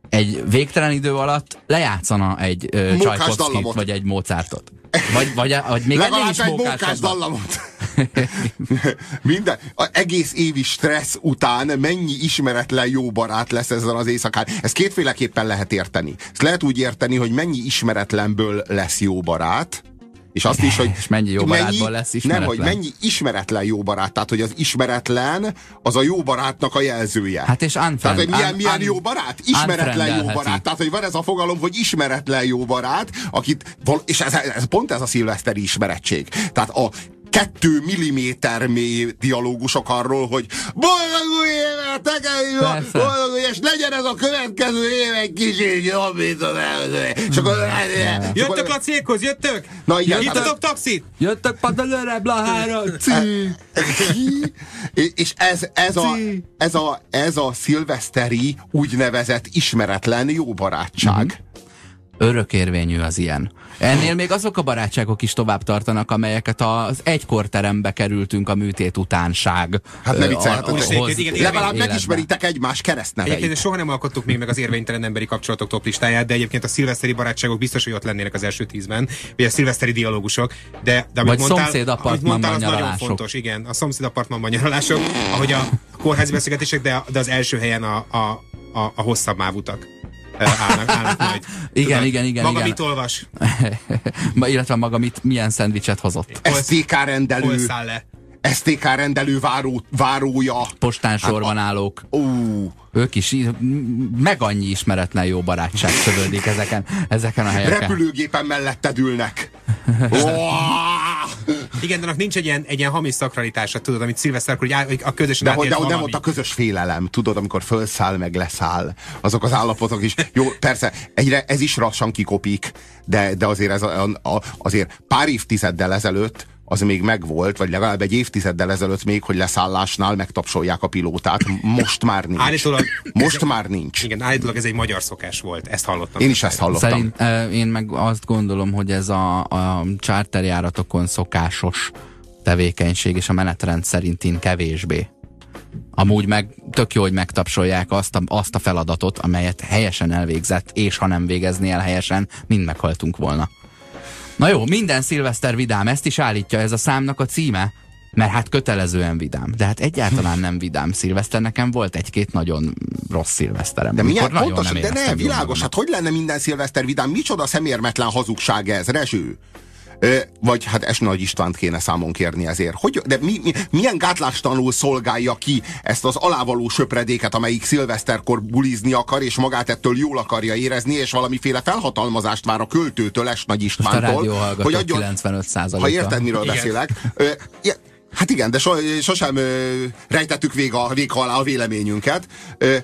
egy végtelen idő alatt lejátszana egy uh, Csajkovszkit, vagy egy Mozartot. Vagy, vagy, vagy még Legalább egy mókás dallamot. Minden, a egész évi stressz után mennyi ismeretlen jó barát lesz ezen az éjszakán. Ezt kétféleképpen lehet érteni. Ezt lehet úgy érteni, hogy mennyi ismeretlenből lesz jó barát, és azt is, hogy És mennyi jó barátból lesz Nem, ismeretlen. hogy mennyi ismeretlen jó barát. Tehát, hogy az ismeretlen az a jó barátnak a jelzője. Hát és unfriend- Tehát, hogy milyen, un- milyen un- jó barát? Ismeretlen jó barát. Tehát, hogy van ez a fogalom, hogy ismeretlen jó barát, akit, és ez, ez pont ez a szilveszteri ismerettség. Tehát a kettő milliméter mély dialógusok arról, hogy boldog új tekerjük, Persze. boldog és legyen ez a következő év egy kicsit jobb, mint az előző. És akkor, és Jöttök akkor- Lacékhoz, jöttök? Na igen, Hívtatok taxit? Jöttök padalőre, blahára! És- és ez, ez, a, ez, a, ez a szilveszteri úgynevezett ismeretlen jó barátság. Örökérvényű az ilyen. Ennél még azok a barátságok is tovább tartanak, amelyeket az egykor terembe kerültünk a műtét utánság. Hát ne igen, Legalább megismeritek egymás keresztneveit. Egyébként soha nem alkottuk még meg az érvénytelen emberi kapcsolatok top listáját, de egyébként a szilveszteri barátságok biztos, hogy ott lennének az első tízben, vagy a szilveszteri dialógusok, de, de amit Vagy mondtál, szomszéd apartmanban mondtál, az nagyon fontos, igen, a szomszéd apartmanban nyaralások, ahogy a kórházi beszélgetések, de, de az első helyen a, a, a, a hosszabb mávutak állnak, állnak majd. Igen, igen, igen, Maga igen. mit olvas? Illetve maga mit, milyen szendvicset hozott. STK Hol rendelő, száll le? STK rendelő váró, várója. Postán sorban állók. Ó, Ők is, meg annyi ismeretlen jó barátság szövődik ezeken, ezeken a helyeken. repülőgépen melletted ülnek. Igen, de annak nincs egy ilyen, egy ilyen hamis szakralitása, tudod, amit szilveszterkor, hogy a közösen De, de valami. ott a közös félelem, tudod, amikor fölszáll, meg leszáll. Azok az állapotok is. Jó, persze, egyre ez is lassan kikopik, de, de azért, ez a, a, azért pár évtizeddel ezelőtt az még megvolt, vagy legalább egy évtizeddel ezelőtt még, hogy leszállásnál megtapsolják a pilótát. Most már nincs. Állítólag- Most már nincs. Igen, állítólag ez egy magyar szokás volt, ezt hallottam. Én is ezt hallottam. Szerint én meg azt gondolom, hogy ez a, a charterjáratokon szokásos tevékenység, és a menetrend szerintén kevésbé. Amúgy meg tök jó, hogy megtapsolják azt a, azt a feladatot, amelyet helyesen elvégzett, és ha nem végezné el helyesen, mind meghaltunk volna. Na jó, minden szilveszter vidám, ezt is állítja ez a számnak a címe, mert hát kötelezően vidám. De hát egyáltalán nem vidám szilveszter. Nekem volt egy-két nagyon rossz szilveszterem. De nagyon pontosan, de jól világos, hát hogy lenne minden szilveszter vidám? Micsoda szemérmetlen hazugság ez, Rezső? Vagy hát Es Nagy Istvánt kéne számon kérni ezért. Hogy, de mi, mi, milyen gátlástalanul szolgálja ki ezt az alávaló söpredéket, amelyik szilveszterkor bulizni akar, és magát ettől jól akarja érezni, és valamiféle felhatalmazást vár a költőtől, Es Nagy Istvántól. hogy adjon, 95% ha érted, miről Igen. beszélek. Hát igen, de so, sosem ö, rejtettük vég, a, vég alá a véleményünket. Ö,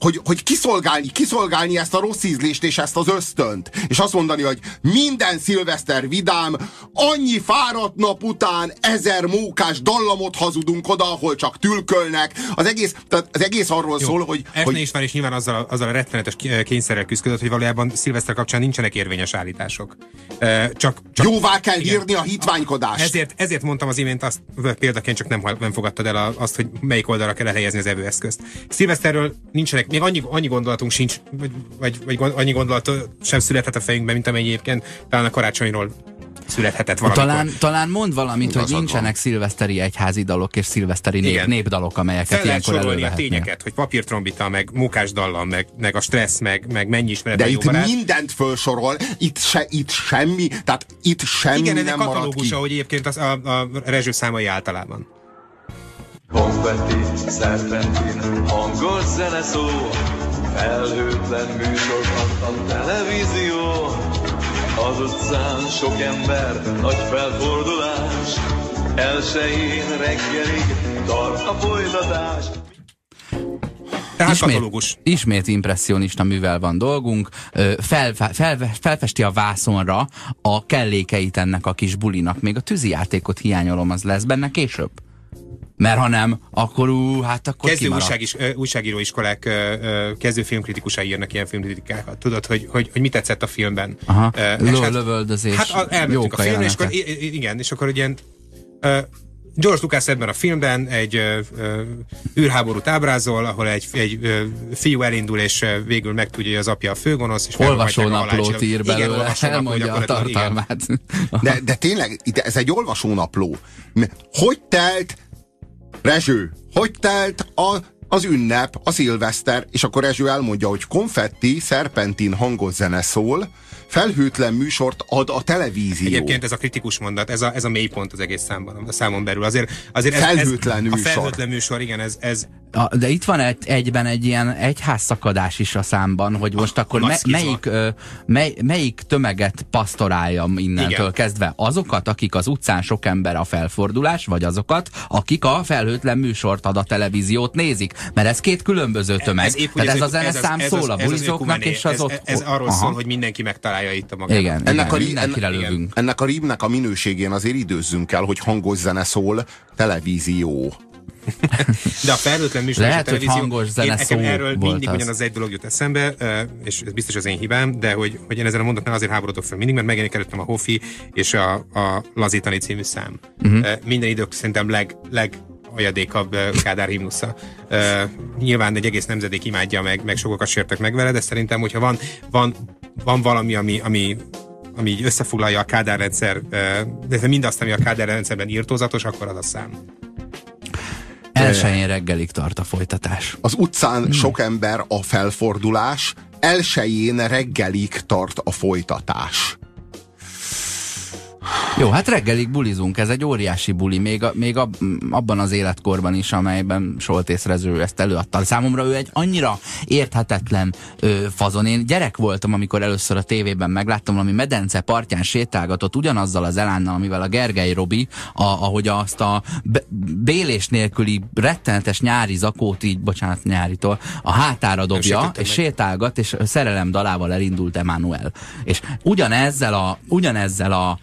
hogy, hogy kiszolgálni, kiszolgálni ezt a rossz ízlést és ezt az ösztönt. És azt mondani, hogy minden szilveszter vidám, annyi fáradt nap után ezer mókás dallamot hazudunk oda, ahol csak tülkölnek. Az egész, tehát az egész arról szól, hogy, Esne hogy István is nyilván azzal, a- azzal a rettenetes kényszerrel küzdött, hogy valójában szilveszter kapcsán nincsenek érvényes állítások. Csak, csak jóvá kell igen. írni a hitványkodást. Ezért, ezért mondtam az imént azt, példaként csak nem, nem fogadtad el a- azt, hogy melyik oldalra kell elhelyezni az evőeszközt. Szilveszterről nincsenek, még annyi, annyi gondolatunk sincs, vagy, vagy, vagy gond- annyi gondolat sem születhet a fejünkben, mint amennyi egyébként talán a karácsonyról születhetett valamikor. Talán, talán mond valamit, hogy nincsenek szilveszteri egyházi dalok és szilveszteri nép, Igen. népdalok, amelyeket Fel lehet ilyenkor sorolni a tényeket, hogy papírtrombita, meg mókás dallam, meg, meg a stressz, meg, meg mennyi ismeret De itt barát. mindent felsorol, itt, se, itt semmi, tehát itt semmi Igen, ez egy nem marad katalógus, ahogy egyébként az, a, a rezső számai általában. Konfetti, szerpentin, hangos zene szó, felhőtlen műsor a televízió. Az utcán sok ember, nagy felfordulás Elsején reggelig tart a folytatás Tehát Ismét, katalógus. ismét impressionista művel van dolgunk. Fel, fel, felfesti a vászonra a kellékeit ennek a kis bulinak. Még a tűzijátékot hiányolom, az lesz benne később. Mert ha nem, akkor ú, hát akkor Kezdő újság is, újságíróiskolák ö, kezdő filmkritikusai írnak ilyen filmkritikákat. Tudod, hogy, hogy, hogy mi tetszett a filmben. Aha. Ö, Lö- lövöldözés, Hát a, elmentünk a filmre, és akkor, igen, és akkor ilyen ö, George Lucas ebben a filmben egy ö, ö, űrháborút ábrázol, ahol egy, egy ö, fiú elindul, és végül megtudja, hogy az apja a főgonosz, és Olvasónaplót ír Igen, belőle, olvasónapló elmondja a igen. tartalmát. De, de tényleg, ez egy olvasónapló. Hogy telt, Rezső, hogy telt a, az ünnep, a szilveszter, és akkor Rezső elmondja, hogy konfetti, szerpentin hangos zene szól, felhőtlen műsort ad a televízió. Egyébként ez a kritikus mondat, ez a, ez a mélypont az egész számban, a számon belül. Azért, azért ez, Felhőtlen ez, műsor. A felhőtlen műsor, igen, ez, ez A, de itt van egy, egyben egy ilyen egyházszakadás is a számban, hogy most akkor me, melyik, ö, mely, melyik tömeget pasztoráljam innentől Igen. kezdve? Azokat, akik az utcán sok ember a felfordulás, vagy azokat, akik a felhőtlen műsort ad a televíziót nézik? Mert ez két különböző tömeg. Ez épp Tehát ez a az- zeneszám ez szól a ez bulizóknak és az ez, ott. Ez arról Aha. szól, hogy mindenki megtalálja itt a magát. Igen, Ennek igen a en- lövünk. Ennek a rímnek a minőségén azért időzzünk el, hogy hangos zene szól, televízió. De a felhőtlen műsor és a Lehet, hogy televízió, hangos zene én, nekem erről mindig az. ugyanaz egy dolog jut eszembe, és ez biztos az én hibám, de hogy, hogy én ezen a mondatnál azért háborodok fel mindig, mert megjelenik előttem a Hofi és a, a Lazítani című szám. Uh-huh. Minden idők szerintem leg, leg ajadékabb Kádár himnusza. Uh, nyilván egy egész nemzedék imádja meg, meg sokakat sértek meg vele, de szerintem, hogyha van, van, van valami, ami, ami ami így összefoglalja a Kádár rendszer, de mindazt, ami a Kádár rendszerben írtózatos, akkor az a szám. Elsőjén reggelig tart a folytatás. Az utcán Hmm. sok ember a felfordulás, elsején reggelig tart a folytatás. Jó, hát reggelig bulizunk, ez egy óriási buli, még, a, még a, abban az életkorban is, amelyben Soltész Rező ezt előadta. Számomra ő egy annyira érthetetlen ö, fazon. Én gyerek voltam, amikor először a tévében megláttam valami medence partján sétálgatott ugyanazzal az elánnal, amivel a Gergely Robi, a, ahogy azt a bélés nélküli rettenetes nyári zakót így, bocsánat, nyáritól, a hátára dobja, és meg. sétálgat, és szerelem dalával elindult Emmanuel. És ugyanezzel a, ugyanezzel a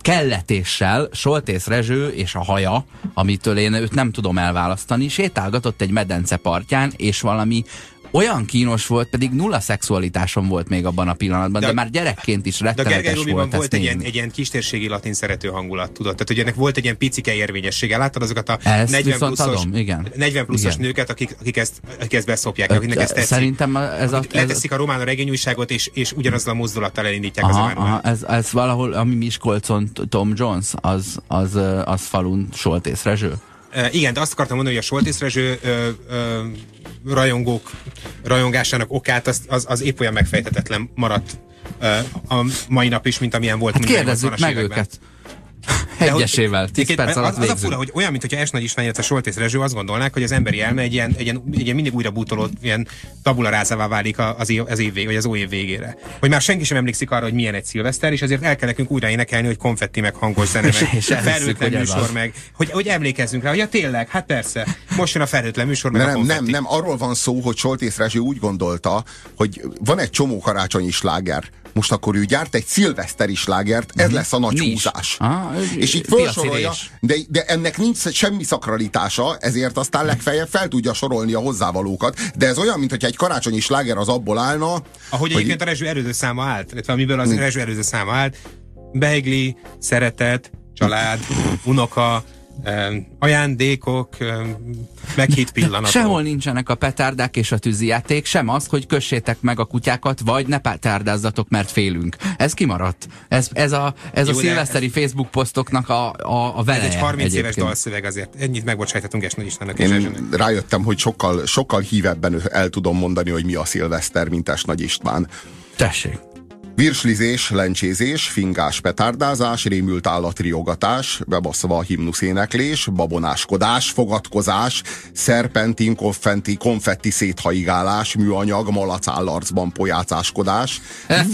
kelletéssel Soltész Rezső és a haja, amitől én őt nem tudom elválasztani, sétálgatott egy medence partján, és valami olyan kínos volt, pedig nulla szexualitásom volt még abban a pillanatban, de, De- már gyerekként is De a rettenetes volt, volt, ezt egy ilyen, egy ilyen kistérségi latin szerető hangulat, tudod? Tehát, hogy ennek volt egy ilyen picike érvényessége. Láttad azokat a Ezt 40 viszont pluszos, adom, igen. 40 pluszos Igen. nőket, akik, akik, ezt, akik ezt beszopják, akiknek ez tetszik. Szerintem ez a... Ez, leteszik a román a regényújságot, és, és ugyanazzal a mozdulattal elindítják az aha, Emmanuel. aha, ez, ez valahol, ami Miskolcon Tom Jones, az, az, az, az falun Soltész Rezső. Igen, de azt akartam mondani, hogy a Soltész Rezső ö, ö, rajongók rajongásának okát az, az, az épp olyan megfejthetetlen maradt ö, a mai nap is, mint amilyen volt Hát mondjuk kérdezzük 80-as meg években. őket. Egyesével, 10 Egyébként perc alatt az, az a fura, hogy olyan, mintha Esnagy István, illetve Soltész Rezső azt gondolnák, hogy az emberi elme egy ilyen, egy ilyen, egy ilyen mindig újra bútoló, ilyen tabula rázává válik a- az év, az év vég, vagy az új év végére. Hogy már senki sem emlékszik arra, hogy milyen egy szilveszter, és ezért el kell nekünk újra énekelni, hogy konfetti, meg hangos zene, meg felhőtlen műsor, az. meg hogy, hogy emlékezzünk rá, hogy ja tényleg, hát persze, most jön a felhőtlen műsor, meg De a nem, nem, nem, arról van szó, hogy Soltész Rezső úgy gondolta, hogy van egy csomó karácsonyi sláger, most akkor ő gyárt egy szilveszteri slágert, ez lesz a nagy Mhm. Nincs. húzás. Ah, és így felsorolja, de, de ennek nincs semmi szakralitása, ezért aztán legfeljebb fel tudja sorolni a hozzávalókat. De ez olyan, mintha egy karácsonyi sláger az abból állna, Ahogy egyébként a Rezső erődő száma állt, illetve amiből az Rezső erődő száma állt, beigli, szeretet, család, unoka, ajándékok, meghitt pillanatok. Sehol nincsenek a petárdák és a tűzijáték, sem az, hogy kössétek meg a kutyákat, vagy ne petárdázzatok, mert félünk. Ez kimaradt. Ez, ez a, ez Jó, a szilveszteri Facebook posztoknak a, a, a Ez veleje egy 30 éves egyébként. dalszöveg azért. Ennyit megbocsájthatunk Esnagy Istvánnak és Én Rezsőnek. rájöttem, hogy sokkal, sokkal hívebben el tudom mondani, hogy mi a szilveszter, mint Nagy István. Tessék. Virslizés, lencsézés, fingás, petárdázás, rémült állatriogatás, bebaszva a himnuszéneklés, babonáskodás, fogatkozás, szerpentin, konfetti, konfetti széthaigálás, műanyag, malacállarcban pojácáskodás,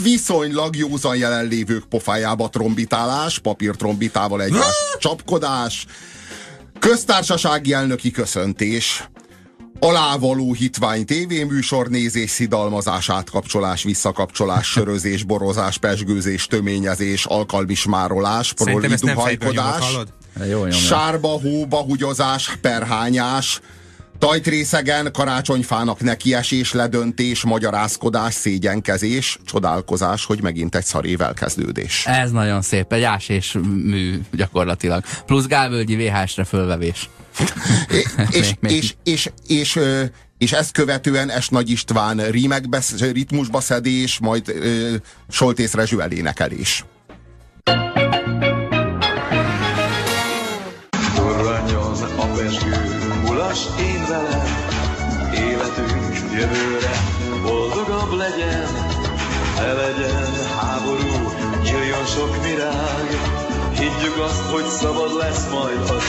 viszonylag józan jelenlévők pofájába trombitálás, papírtrombitával egymás csapkodás, köztársasági elnöki köszöntés, alávaló hitvány tévéműsor nézés, szidalmazás, átkapcsolás, visszakapcsolás, sörözés, borozás, pesgőzés, töményezés, alkalmismárolás? Jó nyomja. sárba, hóba, húgyozás, perhányás, tajtrészegen, karácsonyfának nekiesés, ledöntés, magyarázkodás, szégyenkezés, csodálkozás, hogy megint egy szarével kezdődés. Ez nagyon szép, egy ás és mű gyakorlatilag. Plusz Gálvölgyi VHS-re fölvevés. És, és, és, és, és, és ezt követően Es Nagy István rímekbe, ritmusba szedés, majd ö, Soltész Rezső elénekelés. Durranjon a pesgő, mulas én velem, életünk jövőre boldogabb legyen, ne legyen háború, jöjjön sok virág, higgyük azt, hogy szabad lesz majd az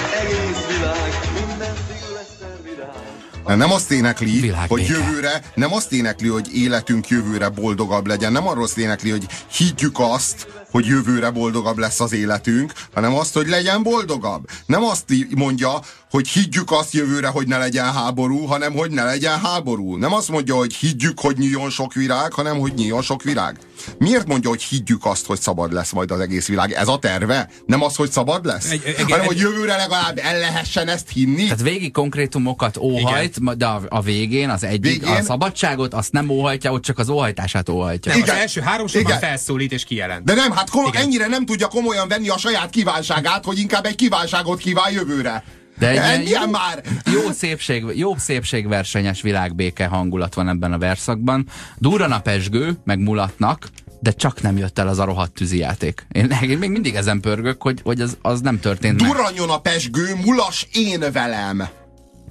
virág. Nem azt énekli, Világbéke. hogy jövőre, nem azt énekli, hogy életünk jövőre boldogabb legyen, nem arról énekli, hogy higgyük azt, hogy jövőre boldogabb lesz az életünk, hanem azt, hogy legyen boldogabb. Nem azt mondja, hogy higgyük azt jövőre, hogy ne legyen háború, hanem hogy ne legyen háború. Nem azt mondja, hogy higgyük, hogy nyíljon sok virág, hanem hogy nyíljon sok virág. Miért mondja, hogy higgyük azt, hogy szabad lesz majd az egész világ? Ez a terve? Nem az, hogy szabad lesz? Egy- egy- hanem, egy- hogy jövőre legalább el lehessen ezt hinni? Tehát végig konkrétumokat óhajt, ma- de a, a végén az egyik, Végén- a szabadságot azt nem óhajtja, ott csak az óhajtását óhajtja. Nem, Igen. az első három sorban Igen. felszólít és kijelent. De nem, hát kom- Igen. ennyire nem tudja komolyan venni a saját kívánságát, hogy inkább egy kívánságot kíván jövőre. De egy Ennyi ilyen jó, már! Jó, szépség, jó szépségversenyes világbéke hangulat van ebben a verszakban. Durran a pesgő, meg mulatnak, de csak nem jött el az a rohadt tűzijáték. Én, én még mindig ezen pörgök, hogy, hogy az, az nem történt meg. Durranjon a pesgő, mulas én velem.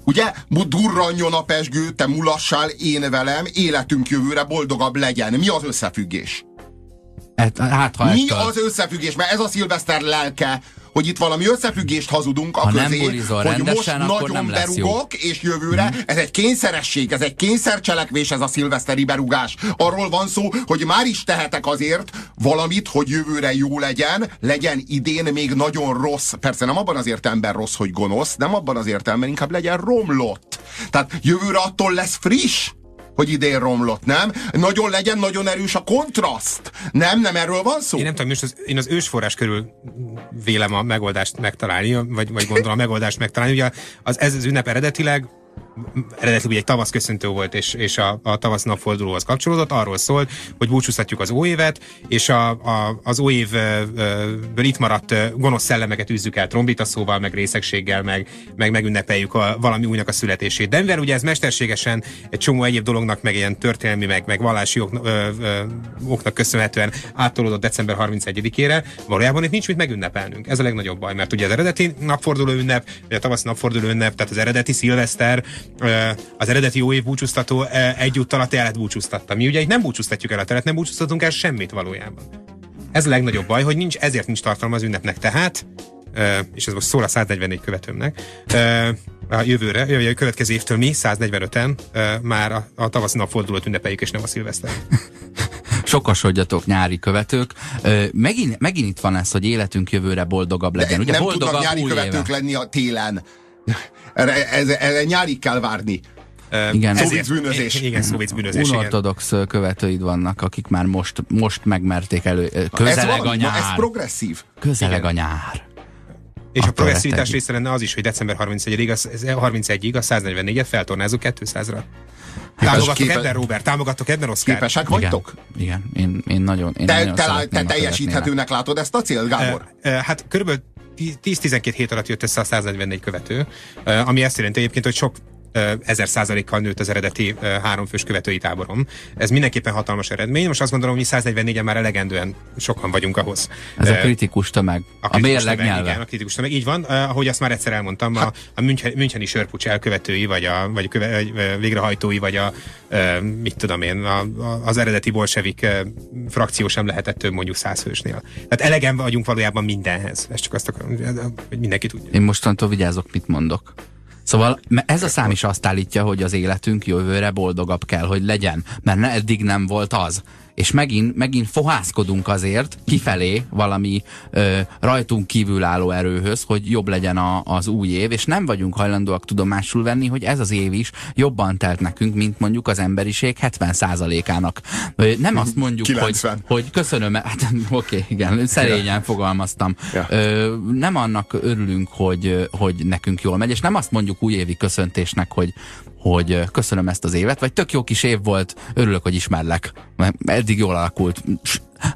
Ugye? Durranjon a pesgő, te mulassál én velem, életünk jövőre boldogabb legyen. Mi az összefüggés? Hát, hát ha Mi ettől- az összefüggés? Mert ez a szilveszter lelke, hogy itt valami összefüggést hazudunk a Ha nem közé, bulizol hogy most rendesen, akkor nagyon nem lesz jó. berugok, és jövőre ez egy kényszeresség, ez egy kényszercselekvés, ez a szilveszteri berugás. Arról van szó, hogy már is tehetek azért valamit, hogy jövőre jó legyen, legyen idén még nagyon rossz. Persze nem abban az értelemben rossz, hogy gonosz, nem abban az értelemben, inkább legyen romlott. Tehát jövőre attól lesz friss, hogy idén romlott, nem? Nagyon legyen nagyon erős a kontraszt. Nem, nem erről van szó? Én nem tudom, most az, én az ősforrás körül vélem a megoldást megtalálni, vagy, vagy gondolom a megoldást megtalálni. Ugye az, ez az ünnep eredetileg eredetileg ugye egy tavasz köszöntő volt, és, és a, a tavasz napfordulóhoz kapcsolódott, arról szólt, hogy búcsúztatjuk az óévet, és a, a, az óévből itt maradt gonosz szellemeket űzzük el trombitaszóval, meg részegséggel, meg, meg megünnepeljük a, valami újnak a születését. De mivel ugye ez mesterségesen egy csomó egyéb dolognak, meg ilyen történelmi, meg, meg vallási ok, ö, ö, oknak köszönhetően áttolódott december 31-ére, valójában itt nincs mit megünnepelnünk. Ez a legnagyobb baj, mert ugye az eredeti napforduló ünnep, vagy a tavasz napforduló ünnep, tehát az eredeti szilveszter, az eredeti jó év búcsúztató egyúttal a telet búcsúztatta. Mi ugye itt nem búcsúztatjuk el a telet, nem búcsúztatunk el semmit valójában. Ez a legnagyobb baj, hogy nincs, ezért nincs tartalma az ünnepnek. Tehát, és ez most szól a 144 követőmnek, a jövőre, vagy a következő évtől mi, 145-en ö, már a, a tavaszi napfordulót ünnepeljük, és nem a szilveszter. Sokasodjatok nyári követők. Megint, megint itt van ez, hogy életünk jövőre boldogabb legyen. Ugye nem boldogabb tudnak nyári követők éve. lenni a télen. Erre, ez, erre nyárig kell várni. Igen. Szóvic bűnözés. Igen, szóvic bűnözés, igen. Unortodox követőid vannak, akik már most, most megmerték elő. ö, Ez, Közeleg a valami, na, ez nyár. progresszív. Közeleg Igen. a nyár. És a Akkor progresszivitás része lenne az is, hogy december 31-ig, az, ez 31-ig a 144-et feltornázunk 200-ra. Támogatok képe- ebben, Robert? Támogatok ebben, Oszkár? Képesek Igen, vagytok? igen. Én, én nagyon, én Te, nagyon te, te teljesíthetőnek látod ezt a célt, Gábor? Ö, ö, Hát körülbelül 10-12 hét alatt jött össze a 144 követő, ami azt jelenti egyébként, hogy sok ezer százalékkal nőtt az eredeti háromfős követői táborom. Ez mindenképpen hatalmas eredmény. Most azt gondolom, hogy mi 144-en már elegendően sokan vagyunk ahhoz. Ez a kritikus tömeg. A, kritikus mérleg nyelve. Igen, a kritikus tömeg. Így van, ahogy azt már egyszer elmondtam, a, a München, Müncheni sörpucs elkövetői, vagy a, vagy a köve, végrehajtói, vagy a, mit tudom én, a, a, az eredeti bolsevik frakció sem lehetett több mondjuk száz hősnél. Tehát elegen vagyunk valójában mindenhez. Ez csak azt akarom, hogy mindenki tudja. Én mostantól vigyázok, mit mondok. Szóval ez a szám is azt állítja, hogy az életünk jövőre boldogabb kell, hogy legyen, mert eddig nem volt az. És megint, megint fohászkodunk azért kifelé valami ö, rajtunk kívülálló erőhöz, hogy jobb legyen a, az új év, és nem vagyunk hajlandóak tudomásul venni, hogy ez az év is jobban telt nekünk, mint mondjuk az emberiség 70%-ának. Ö, Nem azt mondjuk, hogy, 90. hogy köszönöm, hát oké, igen, szerényen fogalmaztam. Ja. Ö, nem annak örülünk, hogy, hogy nekünk jól megy, és nem azt mondjuk újévi köszöntésnek, hogy, hogy köszönöm ezt az évet, vagy tök jó kis év volt, örülök, hogy ismerlek, mert eddig jól alakult.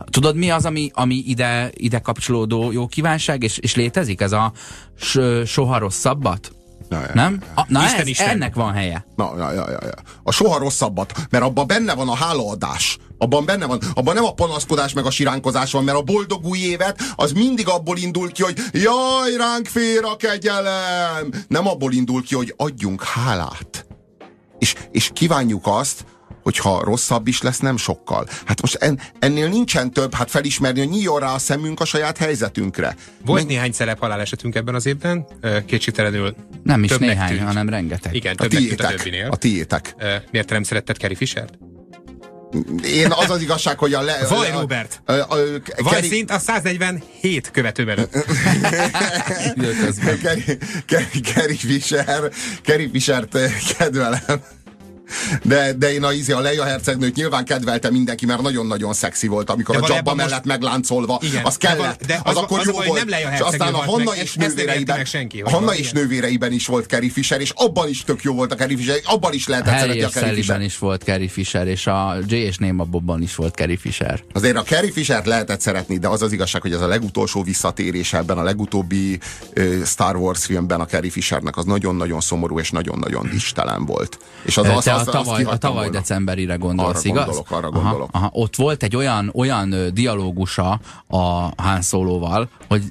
Tudod, mi az, ami, ami ide, ide kapcsolódó jó kívánság, és, és létezik ez a s, soha rosszabbat? Ja, ja, Nem? A, na Isten, ez, Isten. ennek van helye. Na, ja, ja, ja, ja. A soha rosszabbat, mert abban benne van a hálaadás. Abban benne van, abban nem a panaszkodás meg a siránkozás van, mert a boldog új évet az mindig abból indul ki, hogy jaj, ránk fér a kegyelem. Nem abból indul ki, hogy adjunk hálát. És, és kívánjuk azt, hogyha rosszabb is lesz, nem sokkal. Hát most en, ennél nincsen több, hát felismerni, hogy nyíljon rá a szemünk a saját helyzetünkre. Volt néhány celeb halálesetünk ebben az évben, kétségtelenül Nem is néhány, tűnt. hanem rengeteg. Igen, A többnek tűnt a tiétek. többinél. A tiétek. Miért nem szeretted Carrie Fisher-t? Én az az igazság, hogy a... Le, Vaj, a- Robert! A, a, a, Kerry- szint a 147 követő előtt. Kerry Fisher, Kerry Fishert eh, kedvelem. De, de én a, izé, a Leia hercegnőt nyilván kedvelte mindenki, mert nagyon-nagyon szexi volt, amikor De a Jabba mellett most- megláncolva. Igen, az kellett. de az, az- akkor az jó volt. nem Leia és aztán a Hanna érti nővéreiben, meg senki, Hanna igen. nővéreiben is volt Carrie Fisher, és abban is tök jó volt a Carrie Fisher, abban is lehetett Harry szeretni a és Carrie Fisher. is volt Carrie Fisher, és a J és Néma Bobban is volt Carrie Fisher. Azért a Carrie Fisher lehetett szeretni, de az az igazság, hogy ez a legutolsó visszatérés ebben a legutóbbi Star Wars filmben a Carrie Fishernek az nagyon-nagyon szomorú és nagyon-nagyon istelen volt. És az, az, az, a tavaly, a tavaly volna. decemberire gondolsz, Arra igaz? gondolok, arra aha, gondolok. Aha, ott volt egy olyan, olyan dialógusa a Han Soloval, hogy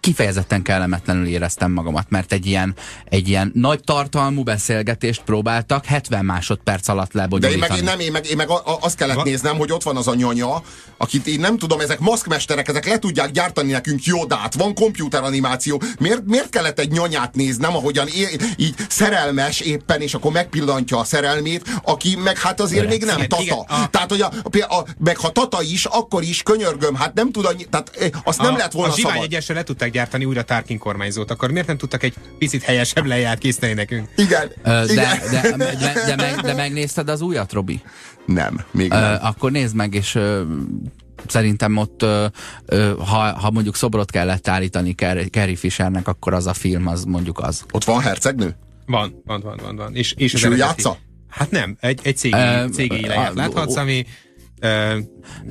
kifejezetten kellemetlenül éreztem magamat, mert egy ilyen, egy ilyen nagy tartalmú beszélgetést próbáltak 70 másodperc alatt De én lebonyolítani. meg, én nem, én meg, én meg a, a, azt kellett néznem, hogy ott van az a nyanya, akit én nem tudom, ezek maszkmesterek, ezek le tudják gyártani nekünk Jodát, van komputeranimáció. Miért, miért kellett egy nyanyát néznem, ahogyan é, így szerelmes éppen, és akkor megpillantja a szerelmét, aki meg hát azért még nem Igen, tata. igen, a- Tehát, hogy a, a, a, meg ha tata is, akkor is könyörgöm, hát nem tud annyi, tehát eh, azt nem a, lett volna a szabad. egyesre le tudták gyártani újra Tarkin kormányzót, akkor miért nem tudtak egy picit helyesebb lejárt készíteni nekünk? Igen, Ö, igen. De, de, de, de, de, meg, de megnézted az újat, Robi? Nem, még Ö, nem. akkor nézd meg, és ö, szerintem ott, ö, ö, ha, ha mondjuk szobrot kellett állítani Car- Carrie Fishernek, akkor az a film, az mondjuk az. Ott van hercegnő? Van, van, van, van. van. És, és, És ő játsza? Hát nem, egy, egy cégi, Ö, cégi ö, lejárt a- láthatsz, ami... Ö,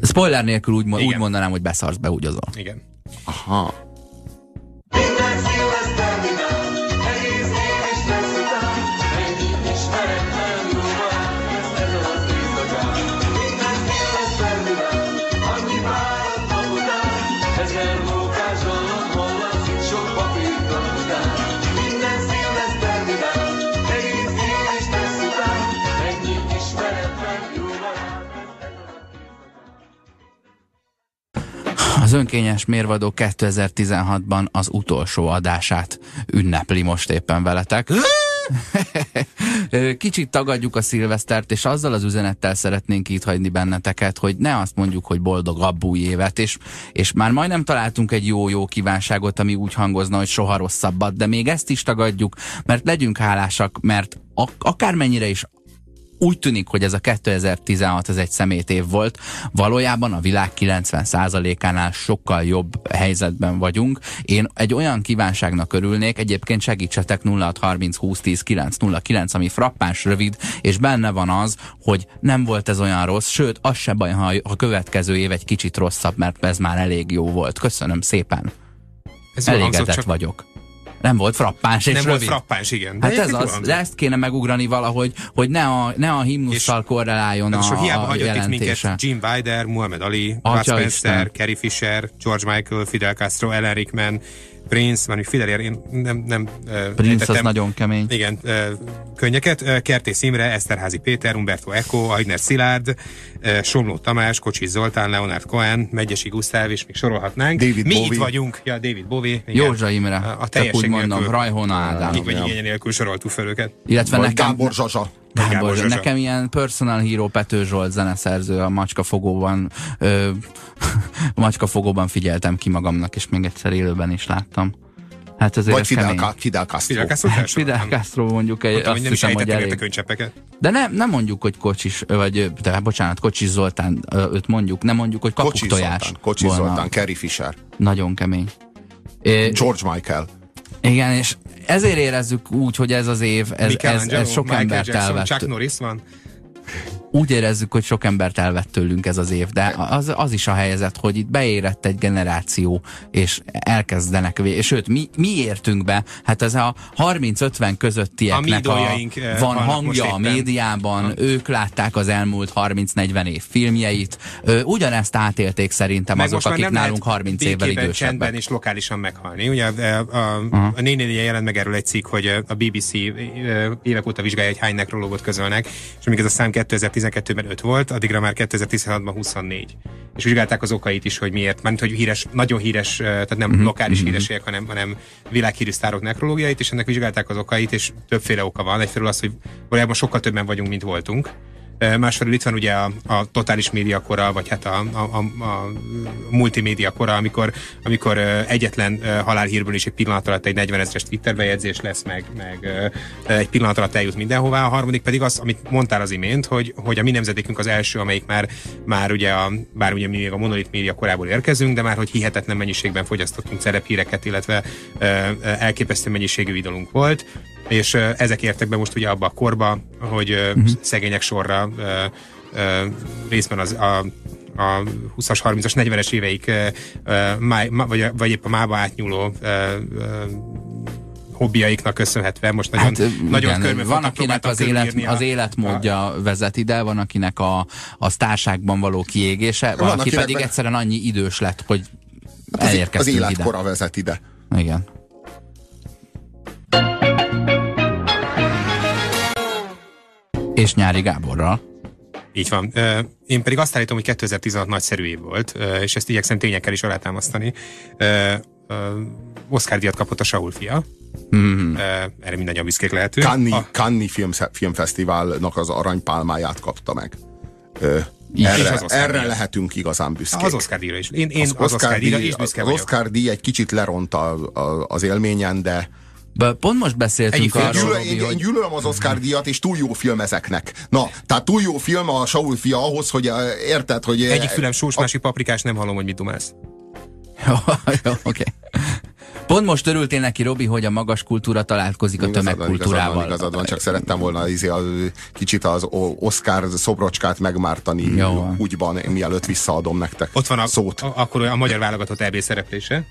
Spoiler nélkül úgy, Igen. úgy mondanám, hogy beszarsz be, úgy azon. igen. Aha. Minden szilveszter Az önkényes mérvadó 2016-ban az utolsó adását ünnepli most éppen veletek. Kicsit tagadjuk a szilvesztert, és azzal az üzenettel szeretnénk itt hagyni benneteket, hogy ne azt mondjuk, hogy boldogabb új évet, és, és már majdnem találtunk egy jó-jó kívánságot, ami úgy hangozna, hogy soha rosszabbat, de még ezt is tagadjuk, mert legyünk hálásak, mert ak- akármennyire is úgy tűnik, hogy ez a 2016 ez egy szemét év volt, valójában a világ 90%-ánál sokkal jobb helyzetben vagyunk. Én egy olyan kívánságnak örülnék, egyébként segítsetek 0630 20 10 909, ami frappáns rövid, és benne van az, hogy nem volt ez olyan rossz, sőt, az se baj, ha a következő év egy kicsit rosszabb, mert ez már elég jó volt. Köszönöm szépen. Ez Elégedett csak vagyok. Nem volt frappáns és Nem rövid. volt frappáns, igen. Hát ez az, de ezt kéne megugrani valahogy, hogy ne a, ne a himnusszal korreláljon a, Ráadásul hiába a hagyott itt minket Jim Wilder, Muhammad Ali, Bud Spencer. Carrie Fisher, George Michael, Fidel Castro, Alan Rickman, Prince, van, hogy Fidel, én nem, nem Prince az nagyon kemény. Igen, könnyeket. Kertész Imre, Eszterházi Péter, Umberto Eco, Aigner Szilárd, Somló Tamás, Kocsis Zoltán, Leonard Cohen, Megyesi Gusztáv, és még sorolhatnánk. David Mi Bowie. itt vagyunk, ja, David Bowie. igen. Józsa Imre, A, a csak teljesség úgy mondom. Rajhona Ádám. Így vagy igénye nélkül soroltuk fel őket. Illetve Vagy nekem, Gábor Zsazsa. Gábor, Gábor Zsazsa. nekem ilyen personal hero Pető Zsolt zeneszerző a macskafogóban ö, a macskafogóban figyeltem ki magamnak, és még egyszer élőben is láttam. Hát azért Vagy ez Fidel. Ca- Fidel Castro. Fidel Castro Fidel. Castro mondjuk, egy, Mondtam, azt nem is hiszem, hogy elég. könycseppeket. De nem, nem mondjuk, hogy Kocsis, vagy de, bocsánat, Kocsis Zoltán, őt mondjuk, nem mondjuk, hogy Kocsis kakuktojás. Zoltán, Kocsis. Zoltán, Carrie Fisher, Nagyon kemény. George Michael. Igen, és ezért érezzük úgy, hogy ez az év, ez, ez, ez sok Michael embert Jackson, elvett. Chuck Norris van. Úgy érezzük, hogy sok embert elvett tőlünk ez az év, de az, az is a helyzet, hogy itt beérett egy generáció, és elkezdenek, és sőt, mi, mi értünk be, hát ez a 30-50 közöttieknek A a, eh, van hangja a médiában, Ha. ők látták az elmúlt 30-40 év filmjeit, ugyanezt átélték szerintem azok, már akik nálunk lehet 30 évvel idősebbek. csendben és lokálisan meghalni. Ugye a, a, a, a nénénél jelent meg erről egy cikk, hogy a BBC évek óta vizsgálja, hogy hány nekrológot közölnek, és amíg ez a szám 2012-ben 5 volt, addigra már 2016-ban 24. És vizsgálták az okait is, hogy miért, mert hogy híres, nagyon híres, tehát nem lokális hírességek, hanem, hanem világhírű sztárok nekrológiait, és ennek vizsgálták az okait, és többféle oka van. Egyfelől az, hogy valójában sokkal többen vagyunk, mint voltunk. Másfelől itt van ugye a, a totális média kora, vagy hát a, a, a, a multimédia kora, amikor, amikor egyetlen halálhírből is egy pillanat alatt egy 40 ezeres Twitter bejegyzés lesz, meg, meg egy pillanat alatt eljut mindenhová. A harmadik pedig az, amit mondtál az imént, hogy, hogy a mi nemzedékünk az első, amelyik már, már ugye, a, bár ugye mi még a monolit média korából érkezünk, de már hogy hihetetlen mennyiségben fogyasztottunk szerephíreket, illetve elképesztő mennyiségű idolunk volt és ezek értek be most ugye abba a korba, hogy Mhm. szegények sorra ö, ö, részben az a a 20-as, 30-as, 40-es éveik vagy, vagy épp a mába átnyúló ö, ö, hobbiaiknak köszönhetve most nagyon, Hát, nagyon igen, körbe van, akinek az, élet, a- az életmódja vezet ide, van, akinek a, a sztárságban való kiégése, van, aki akinek pedig meg- egyszerűen annyi idős lett, hogy Az, az elérkeztünk ide. életkora vezet ide. Igen. És Nyári Gáborral. Így van. Én pedig azt állítom, hogy 2016 nagyszerű év volt, és ezt igyekszem tényekkel is alátámasztani. Oscar díjat kapott a Saul fia. Mm. Erre mindannyian büszkék lehetünk. Cannes, A- Cannes film, filmfesztiválnak az aranypálmáját kapta meg. És erre, az Oscar erre lehetünk igazán büszkék. Az Oscar díjra is. Én, én az, az, Oscar díjra díj, is büszke az vagyok. Oscar díj egy kicsit leront a, a, az élményen, de Pont most beszéltünk arról, gyűlöl, Robi, én, én hogy gyűlölöm az Oscar díjat, és túl jó film ezeknek. Na, tehát túl jó film a Saul fia ahhoz, hogy eh, érted, hogy... eh, Egyik fülem sós, másik paprikás, nem hallom, hogy mit dumálsz. Jó, jó, oké. Pont most örültél neki, Robi, hogy a magas kultúra találkozik a van, igazad tömegkultúrával. van, igazad van, csak szerettem volna izé, a, kicsit az Oscar szobrocskát megmártani Jó van. úgyban, mielőtt visszaadom nektek Ott van a, szót. a, akkor a magyar válogatott EB szereplése.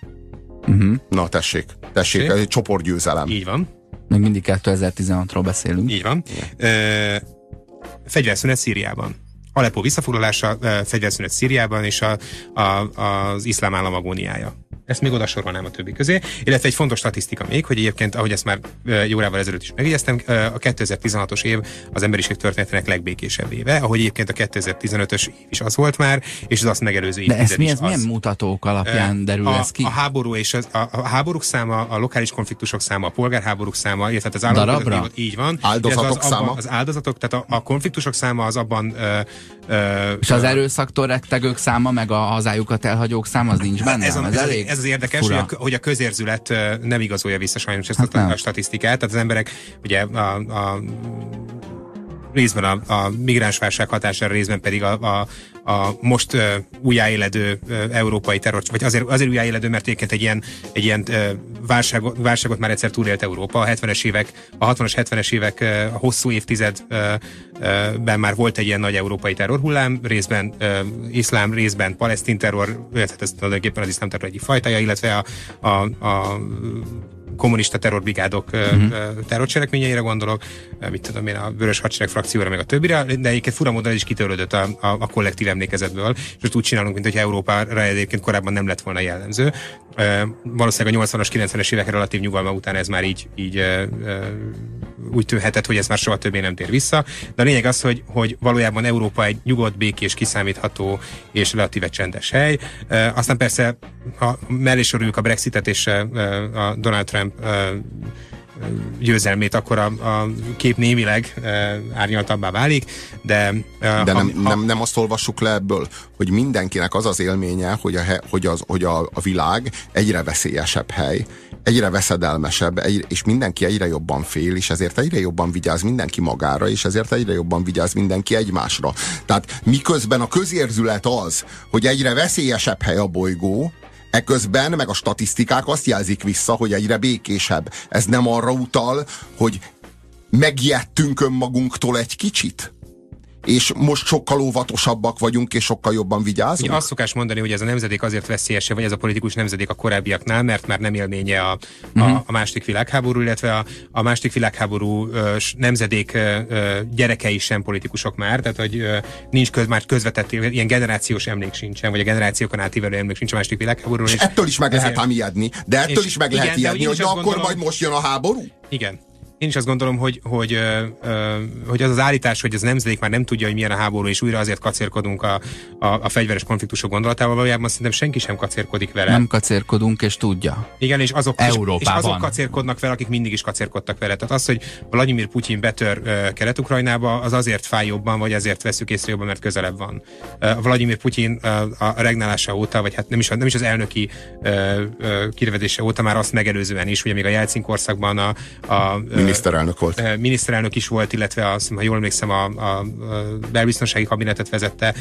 Na tessék, tessék, egy csoportgyőzelem. Így van. Még mindig 2016-ról beszélünk. Így van. Ö, fegyverszünet Szíriában. Aleppo visszafoglalása, ö, fegyverszünet Szíriában és a, a, az iszlám állam agóniája. Ezt még oda sorolnám a többi közé. Illetve egy fontos statisztika még, hogy egyébként, ahogy ezt már jó órával ezelőtt is megjegyeztem, a 2016-os év az emberiség történetének legbékésebb éve, ahogy egyébként a 2015-ös év is az volt már, és az azt megelőző De ez mi, ez milyen mutatók alapján derül a, ez ki? A háború és az, a, a háborúk száma, a lokális konfliktusok száma, a polgárháborúk száma, illetve hát az államok így van. Áldozatok az, abban- száma? Az áldozatok, tehát a, a konfliktusok száma az abban ö, ö, És az erőszaktól rettegők száma, meg a hazájukat elhagyók száma, az nincs benne? ez, a, ez, elég ez az érdekes, hogy a, hogy a közérzület nem igazolja vissza sajnos ezt Hát a, nem. a statisztikát. Tehát az emberek ugye a, a részben a, a migránsválság hatására, részben pedig a, a, a most uh, újjáéledő uh, európai terror, vagy azért, azért újjáéledő, mert egyébként egy ilyen, egy ilyen uh, válságot, válságot már egyszer túlélt Európa. A 70-es évek, a 60-as, 70-es évek uh, a hosszú évtized uh, már volt egy ilyen nagy európai terrorhullám, részben uh, iszlám, részben palesztin terror, illetve ez tulajdonképpen az iszlám terror egyik fajtája, illetve a, a, a kommunista terrorbrigádok uh-huh. terrorcselekményeire gondolok, mit tudom én, a Vörös Hadsereg frakcióra, meg a többire, de egyébként fura módon is kitörődött a, a, a kollektív emlékezetből, és most úgy csinálunk, mint hogy Európára egyébként korábban nem lett volna jellemző. Valószínűleg a 80-as, 90-es évek relatív nyugalma után ez már így, így úgy tűnhetett, hogy ez már soha többé nem tér vissza. De a lényeg az, hogy, hogy valójában Európa egy nyugodt, békés, kiszámítható és relatíve csendes hely. Aztán persze, ha mellé soroljuk a Brexitet és a Donald Trump győzelmét, akkor a, a kép némileg e, árnyaltabbá válik, de... E, de nem, ha, nem, nem azt olvassuk le ebből, hogy mindenkinek az az élménye, hogy a, hogy az, hogy a, a világ egyre veszélyesebb hely, egyre veszedelmesebb, egy, és mindenki egyre jobban fél, és ezért egyre jobban vigyáz mindenki magára, és ezért egyre jobban vigyáz mindenki egymásra. Tehát miközben a közérzület az, hogy egyre veszélyesebb hely a bolygó, Eközben meg a statisztikák azt jelzik vissza, hogy egyre békésebb. Ez nem arra utal, hogy megijedtünk önmagunktól egy kicsit? És most sokkal óvatosabbak vagyunk, és sokkal jobban vigyázunk? Azt szokás mondani, hogy ez a nemzedék azért veszélyesebb, vagy ez a politikus nemzedék a korábbiaknál, mert már nem élménye a, uh-huh. a, a második világháború, illetve a, a második világháború ö, nemzedék ö, gyerekei sem politikusok már, tehát hogy ö, nincs köz, már közvetett ilyen generációs emlék sincsen, vagy a generációkon átívelő emlék sincs a második világháborúról. És, és ettől is meg lehet ám ijedni, de ettől is meg lehet ijedni, hogy akkor gondolom, majd most jön a háború? Igen. Én is azt gondolom, hogy, hogy, hogy az az állítás, hogy az nemzedék már nem tudja, hogy milyen a háború, és újra azért kacérkodunk a, a, a fegyveres konfliktusok gondolatával, valójában szerintem senki sem kacérkodik vele. Nem kacérkodunk, és tudja. Igen, és azok, Európában. És, és azok kacérkodnak vele, akik mindig is kacérkodtak vele. Tehát az, hogy Vladimir Putyin betör uh, Kelet-Ukrajnába, az azért fáj jobban, vagy azért veszük észre jobban, mert közelebb van. Uh, Vladimir Putyin uh, a regnálása óta, vagy hát nem is, nem is az elnöki uh, uh, kirevedése óta, már azt megelőzően is, ugye még a Jelcin korszakban a, a miniszterelnök volt. Uh, miniszterelnök is volt, illetve azt, ha jól emlékszem, a, a, a belbiztonsági kabinetet vezette,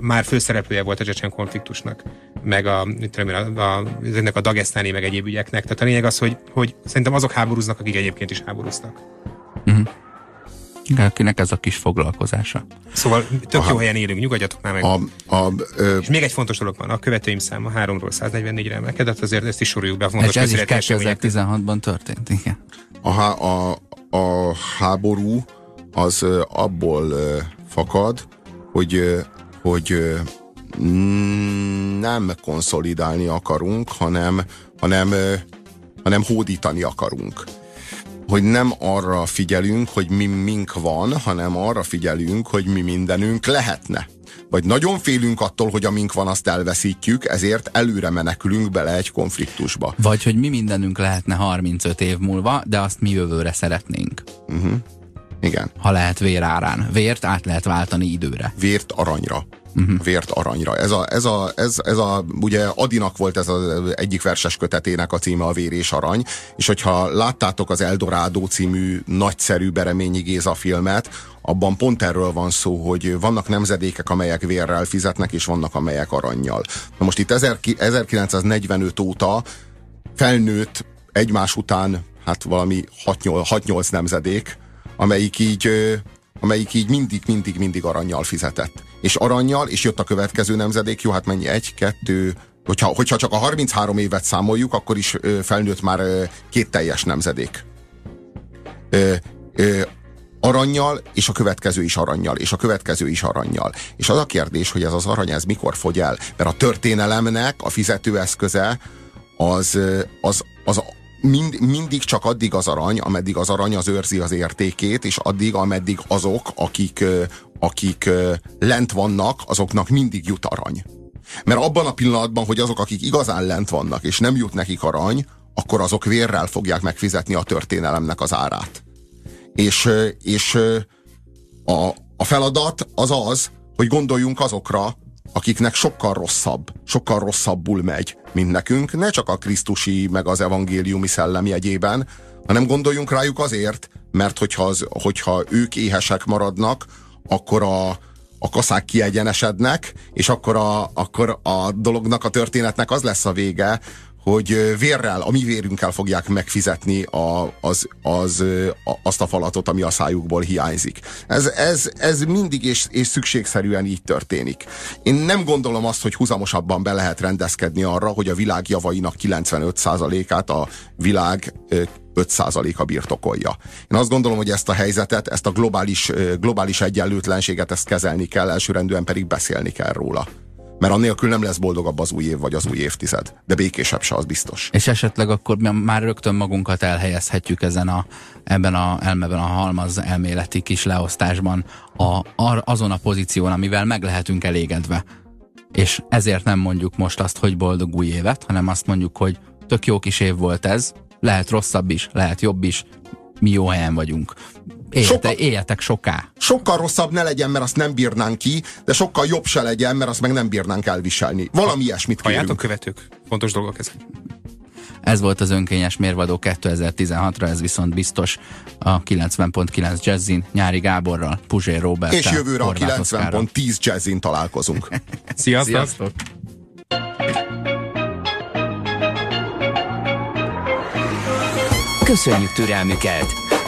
már főszereplője volt a Csecsen konfliktusnak, meg a, tudom, a, a, ennek a dagesztáni, meg egyéb ügyeknek. Tehát a lényeg az, hogy, hogy szerintem azok háborúznak, akik egyébként is háborúztak. Uh-huh. Igen, akinek ez a kis foglalkozása. Szóval tök Aha. jó helyen élünk, nyugodjatok már meg. A, a, ö... És még egy fontos dolog van, a követőim száma 3-ról 144-re emelkedett, azért ezt is soroljuk be a fontos Ez is 2016-ban történt, igen. A, a, a háború az abból fakad, hogy, hogy nem konszolidálni akarunk, hanem, hanem, hanem hódítani akarunk hogy nem arra figyelünk, hogy mi mink van, hanem arra figyelünk, hogy mi mindenünk lehetne. Vagy nagyon félünk attól, hogy amink van, azt elveszítjük, ezért előre menekülünk bele egy konfliktusba. Vagy hogy mi mindenünk lehetne 35 év múlva, de azt mi jövőre szeretnénk. Uh-huh. Igen. Ha lehet vér árán. Vért át lehet váltani időre. Vért aranyra. Uh-huh. Vért aranyra. Ez a, ez a, ez, ez a, ugye Adinak volt ez az egyik verses kötetének a címe a Vér és Arany, és hogyha láttátok az Eldorádó című nagyszerű Bereményi Géza filmet, abban pont erről van szó, hogy vannak nemzedékek, amelyek vérrel fizetnek, és vannak, amelyek aranyjal. Na most itt 1945 óta felnőtt egymás után hát valami 6-8 nemzedék, amelyik így, amelyik így mindig, mindig, mindig aranyjal fizetett. És aranyjal, és jött a következő nemzedék, jó, hát mennyi? Egy, kettő, hogyha, hogyha csak a 33 évet számoljuk, akkor is felnőtt már két teljes nemzedék. Ö, ö, aranyjal, és a következő is aranyjal, és a következő is aranyjal. És az a kérdés, hogy ez az arany, ez mikor fogy el? Mert a történelemnek a fizetőeszköze az, az, az mind, mindig csak addig az arany, ameddig az arany az őrzi az értékét, és addig, ameddig azok, akik, akik lent vannak, azoknak mindig jut arany. Mert abban a pillanatban, hogy azok, akik igazán lent vannak, és nem jut nekik arany, akkor azok vérrel fogják megfizetni a történelemnek az árát. És, és a, a feladat az az, hogy gondoljunk azokra, akiknek sokkal rosszabb, sokkal rosszabbul megy, mint nekünk, ne csak a krisztusi, meg az evangéliumi szellem jegyében, hanem gondoljunk rájuk azért, mert hogyha, az, hogyha ők éhesek maradnak, akkor a, a kaszák kiegyenesednek, és akkor a, akkor a dolognak, a történetnek az lesz a vége, hogy vérrel, a mi vérünkkel fogják megfizetni a, az, az, a, azt a falatot, ami a szájukból hiányzik. Ez, ez, ez mindig és, és szükségszerűen így történik. Én nem gondolom azt, hogy húzamosabban be lehet rendezkedni arra, hogy a világ javainak 95%-át a világ ö, 5%-a birtokolja. Én azt gondolom, hogy ezt a helyzetet, ezt a globális, globális egyenlőtlenséget, ezt kezelni kell, elsőrendűen pedig beszélni kell róla. Mert annélkül nem lesz boldogabb az új év vagy az új évtized. De békésebb se, az biztos. És esetleg akkor már rögtön magunkat elhelyezhetjük ezen a, ebben a elmeben a halmaz elméleti kis leosztásban a, azon a pozíción, amivel meg lehetünk elégedve. És ezért nem mondjuk most azt, hogy boldog új évet, hanem azt mondjuk, hogy tök jó kis év volt ez, lehet rosszabb is, lehet jobb is, mi jó helyen vagyunk. Éljetek, Sokkal- éljetek soká. Sokkal rosszabb ne legyen, mert azt nem bírnánk ki, de sokkal jobb se legyen, mert azt meg nem bírnánk elviselni. Valami ilyesmit Halljátok, kérünk. követők? Fontos dolgok ezek. Ez volt az önkényes mérvadó 2016-ra, ez viszont biztos a 90.9 Jazzin, Nyári Gáborral, Puzsér Roberttel, És jövőre a Horváth Oszkárral. 90.10 jazzin találkozunk. Sziasztok! Sziasztok! Köszönjük türelmüket!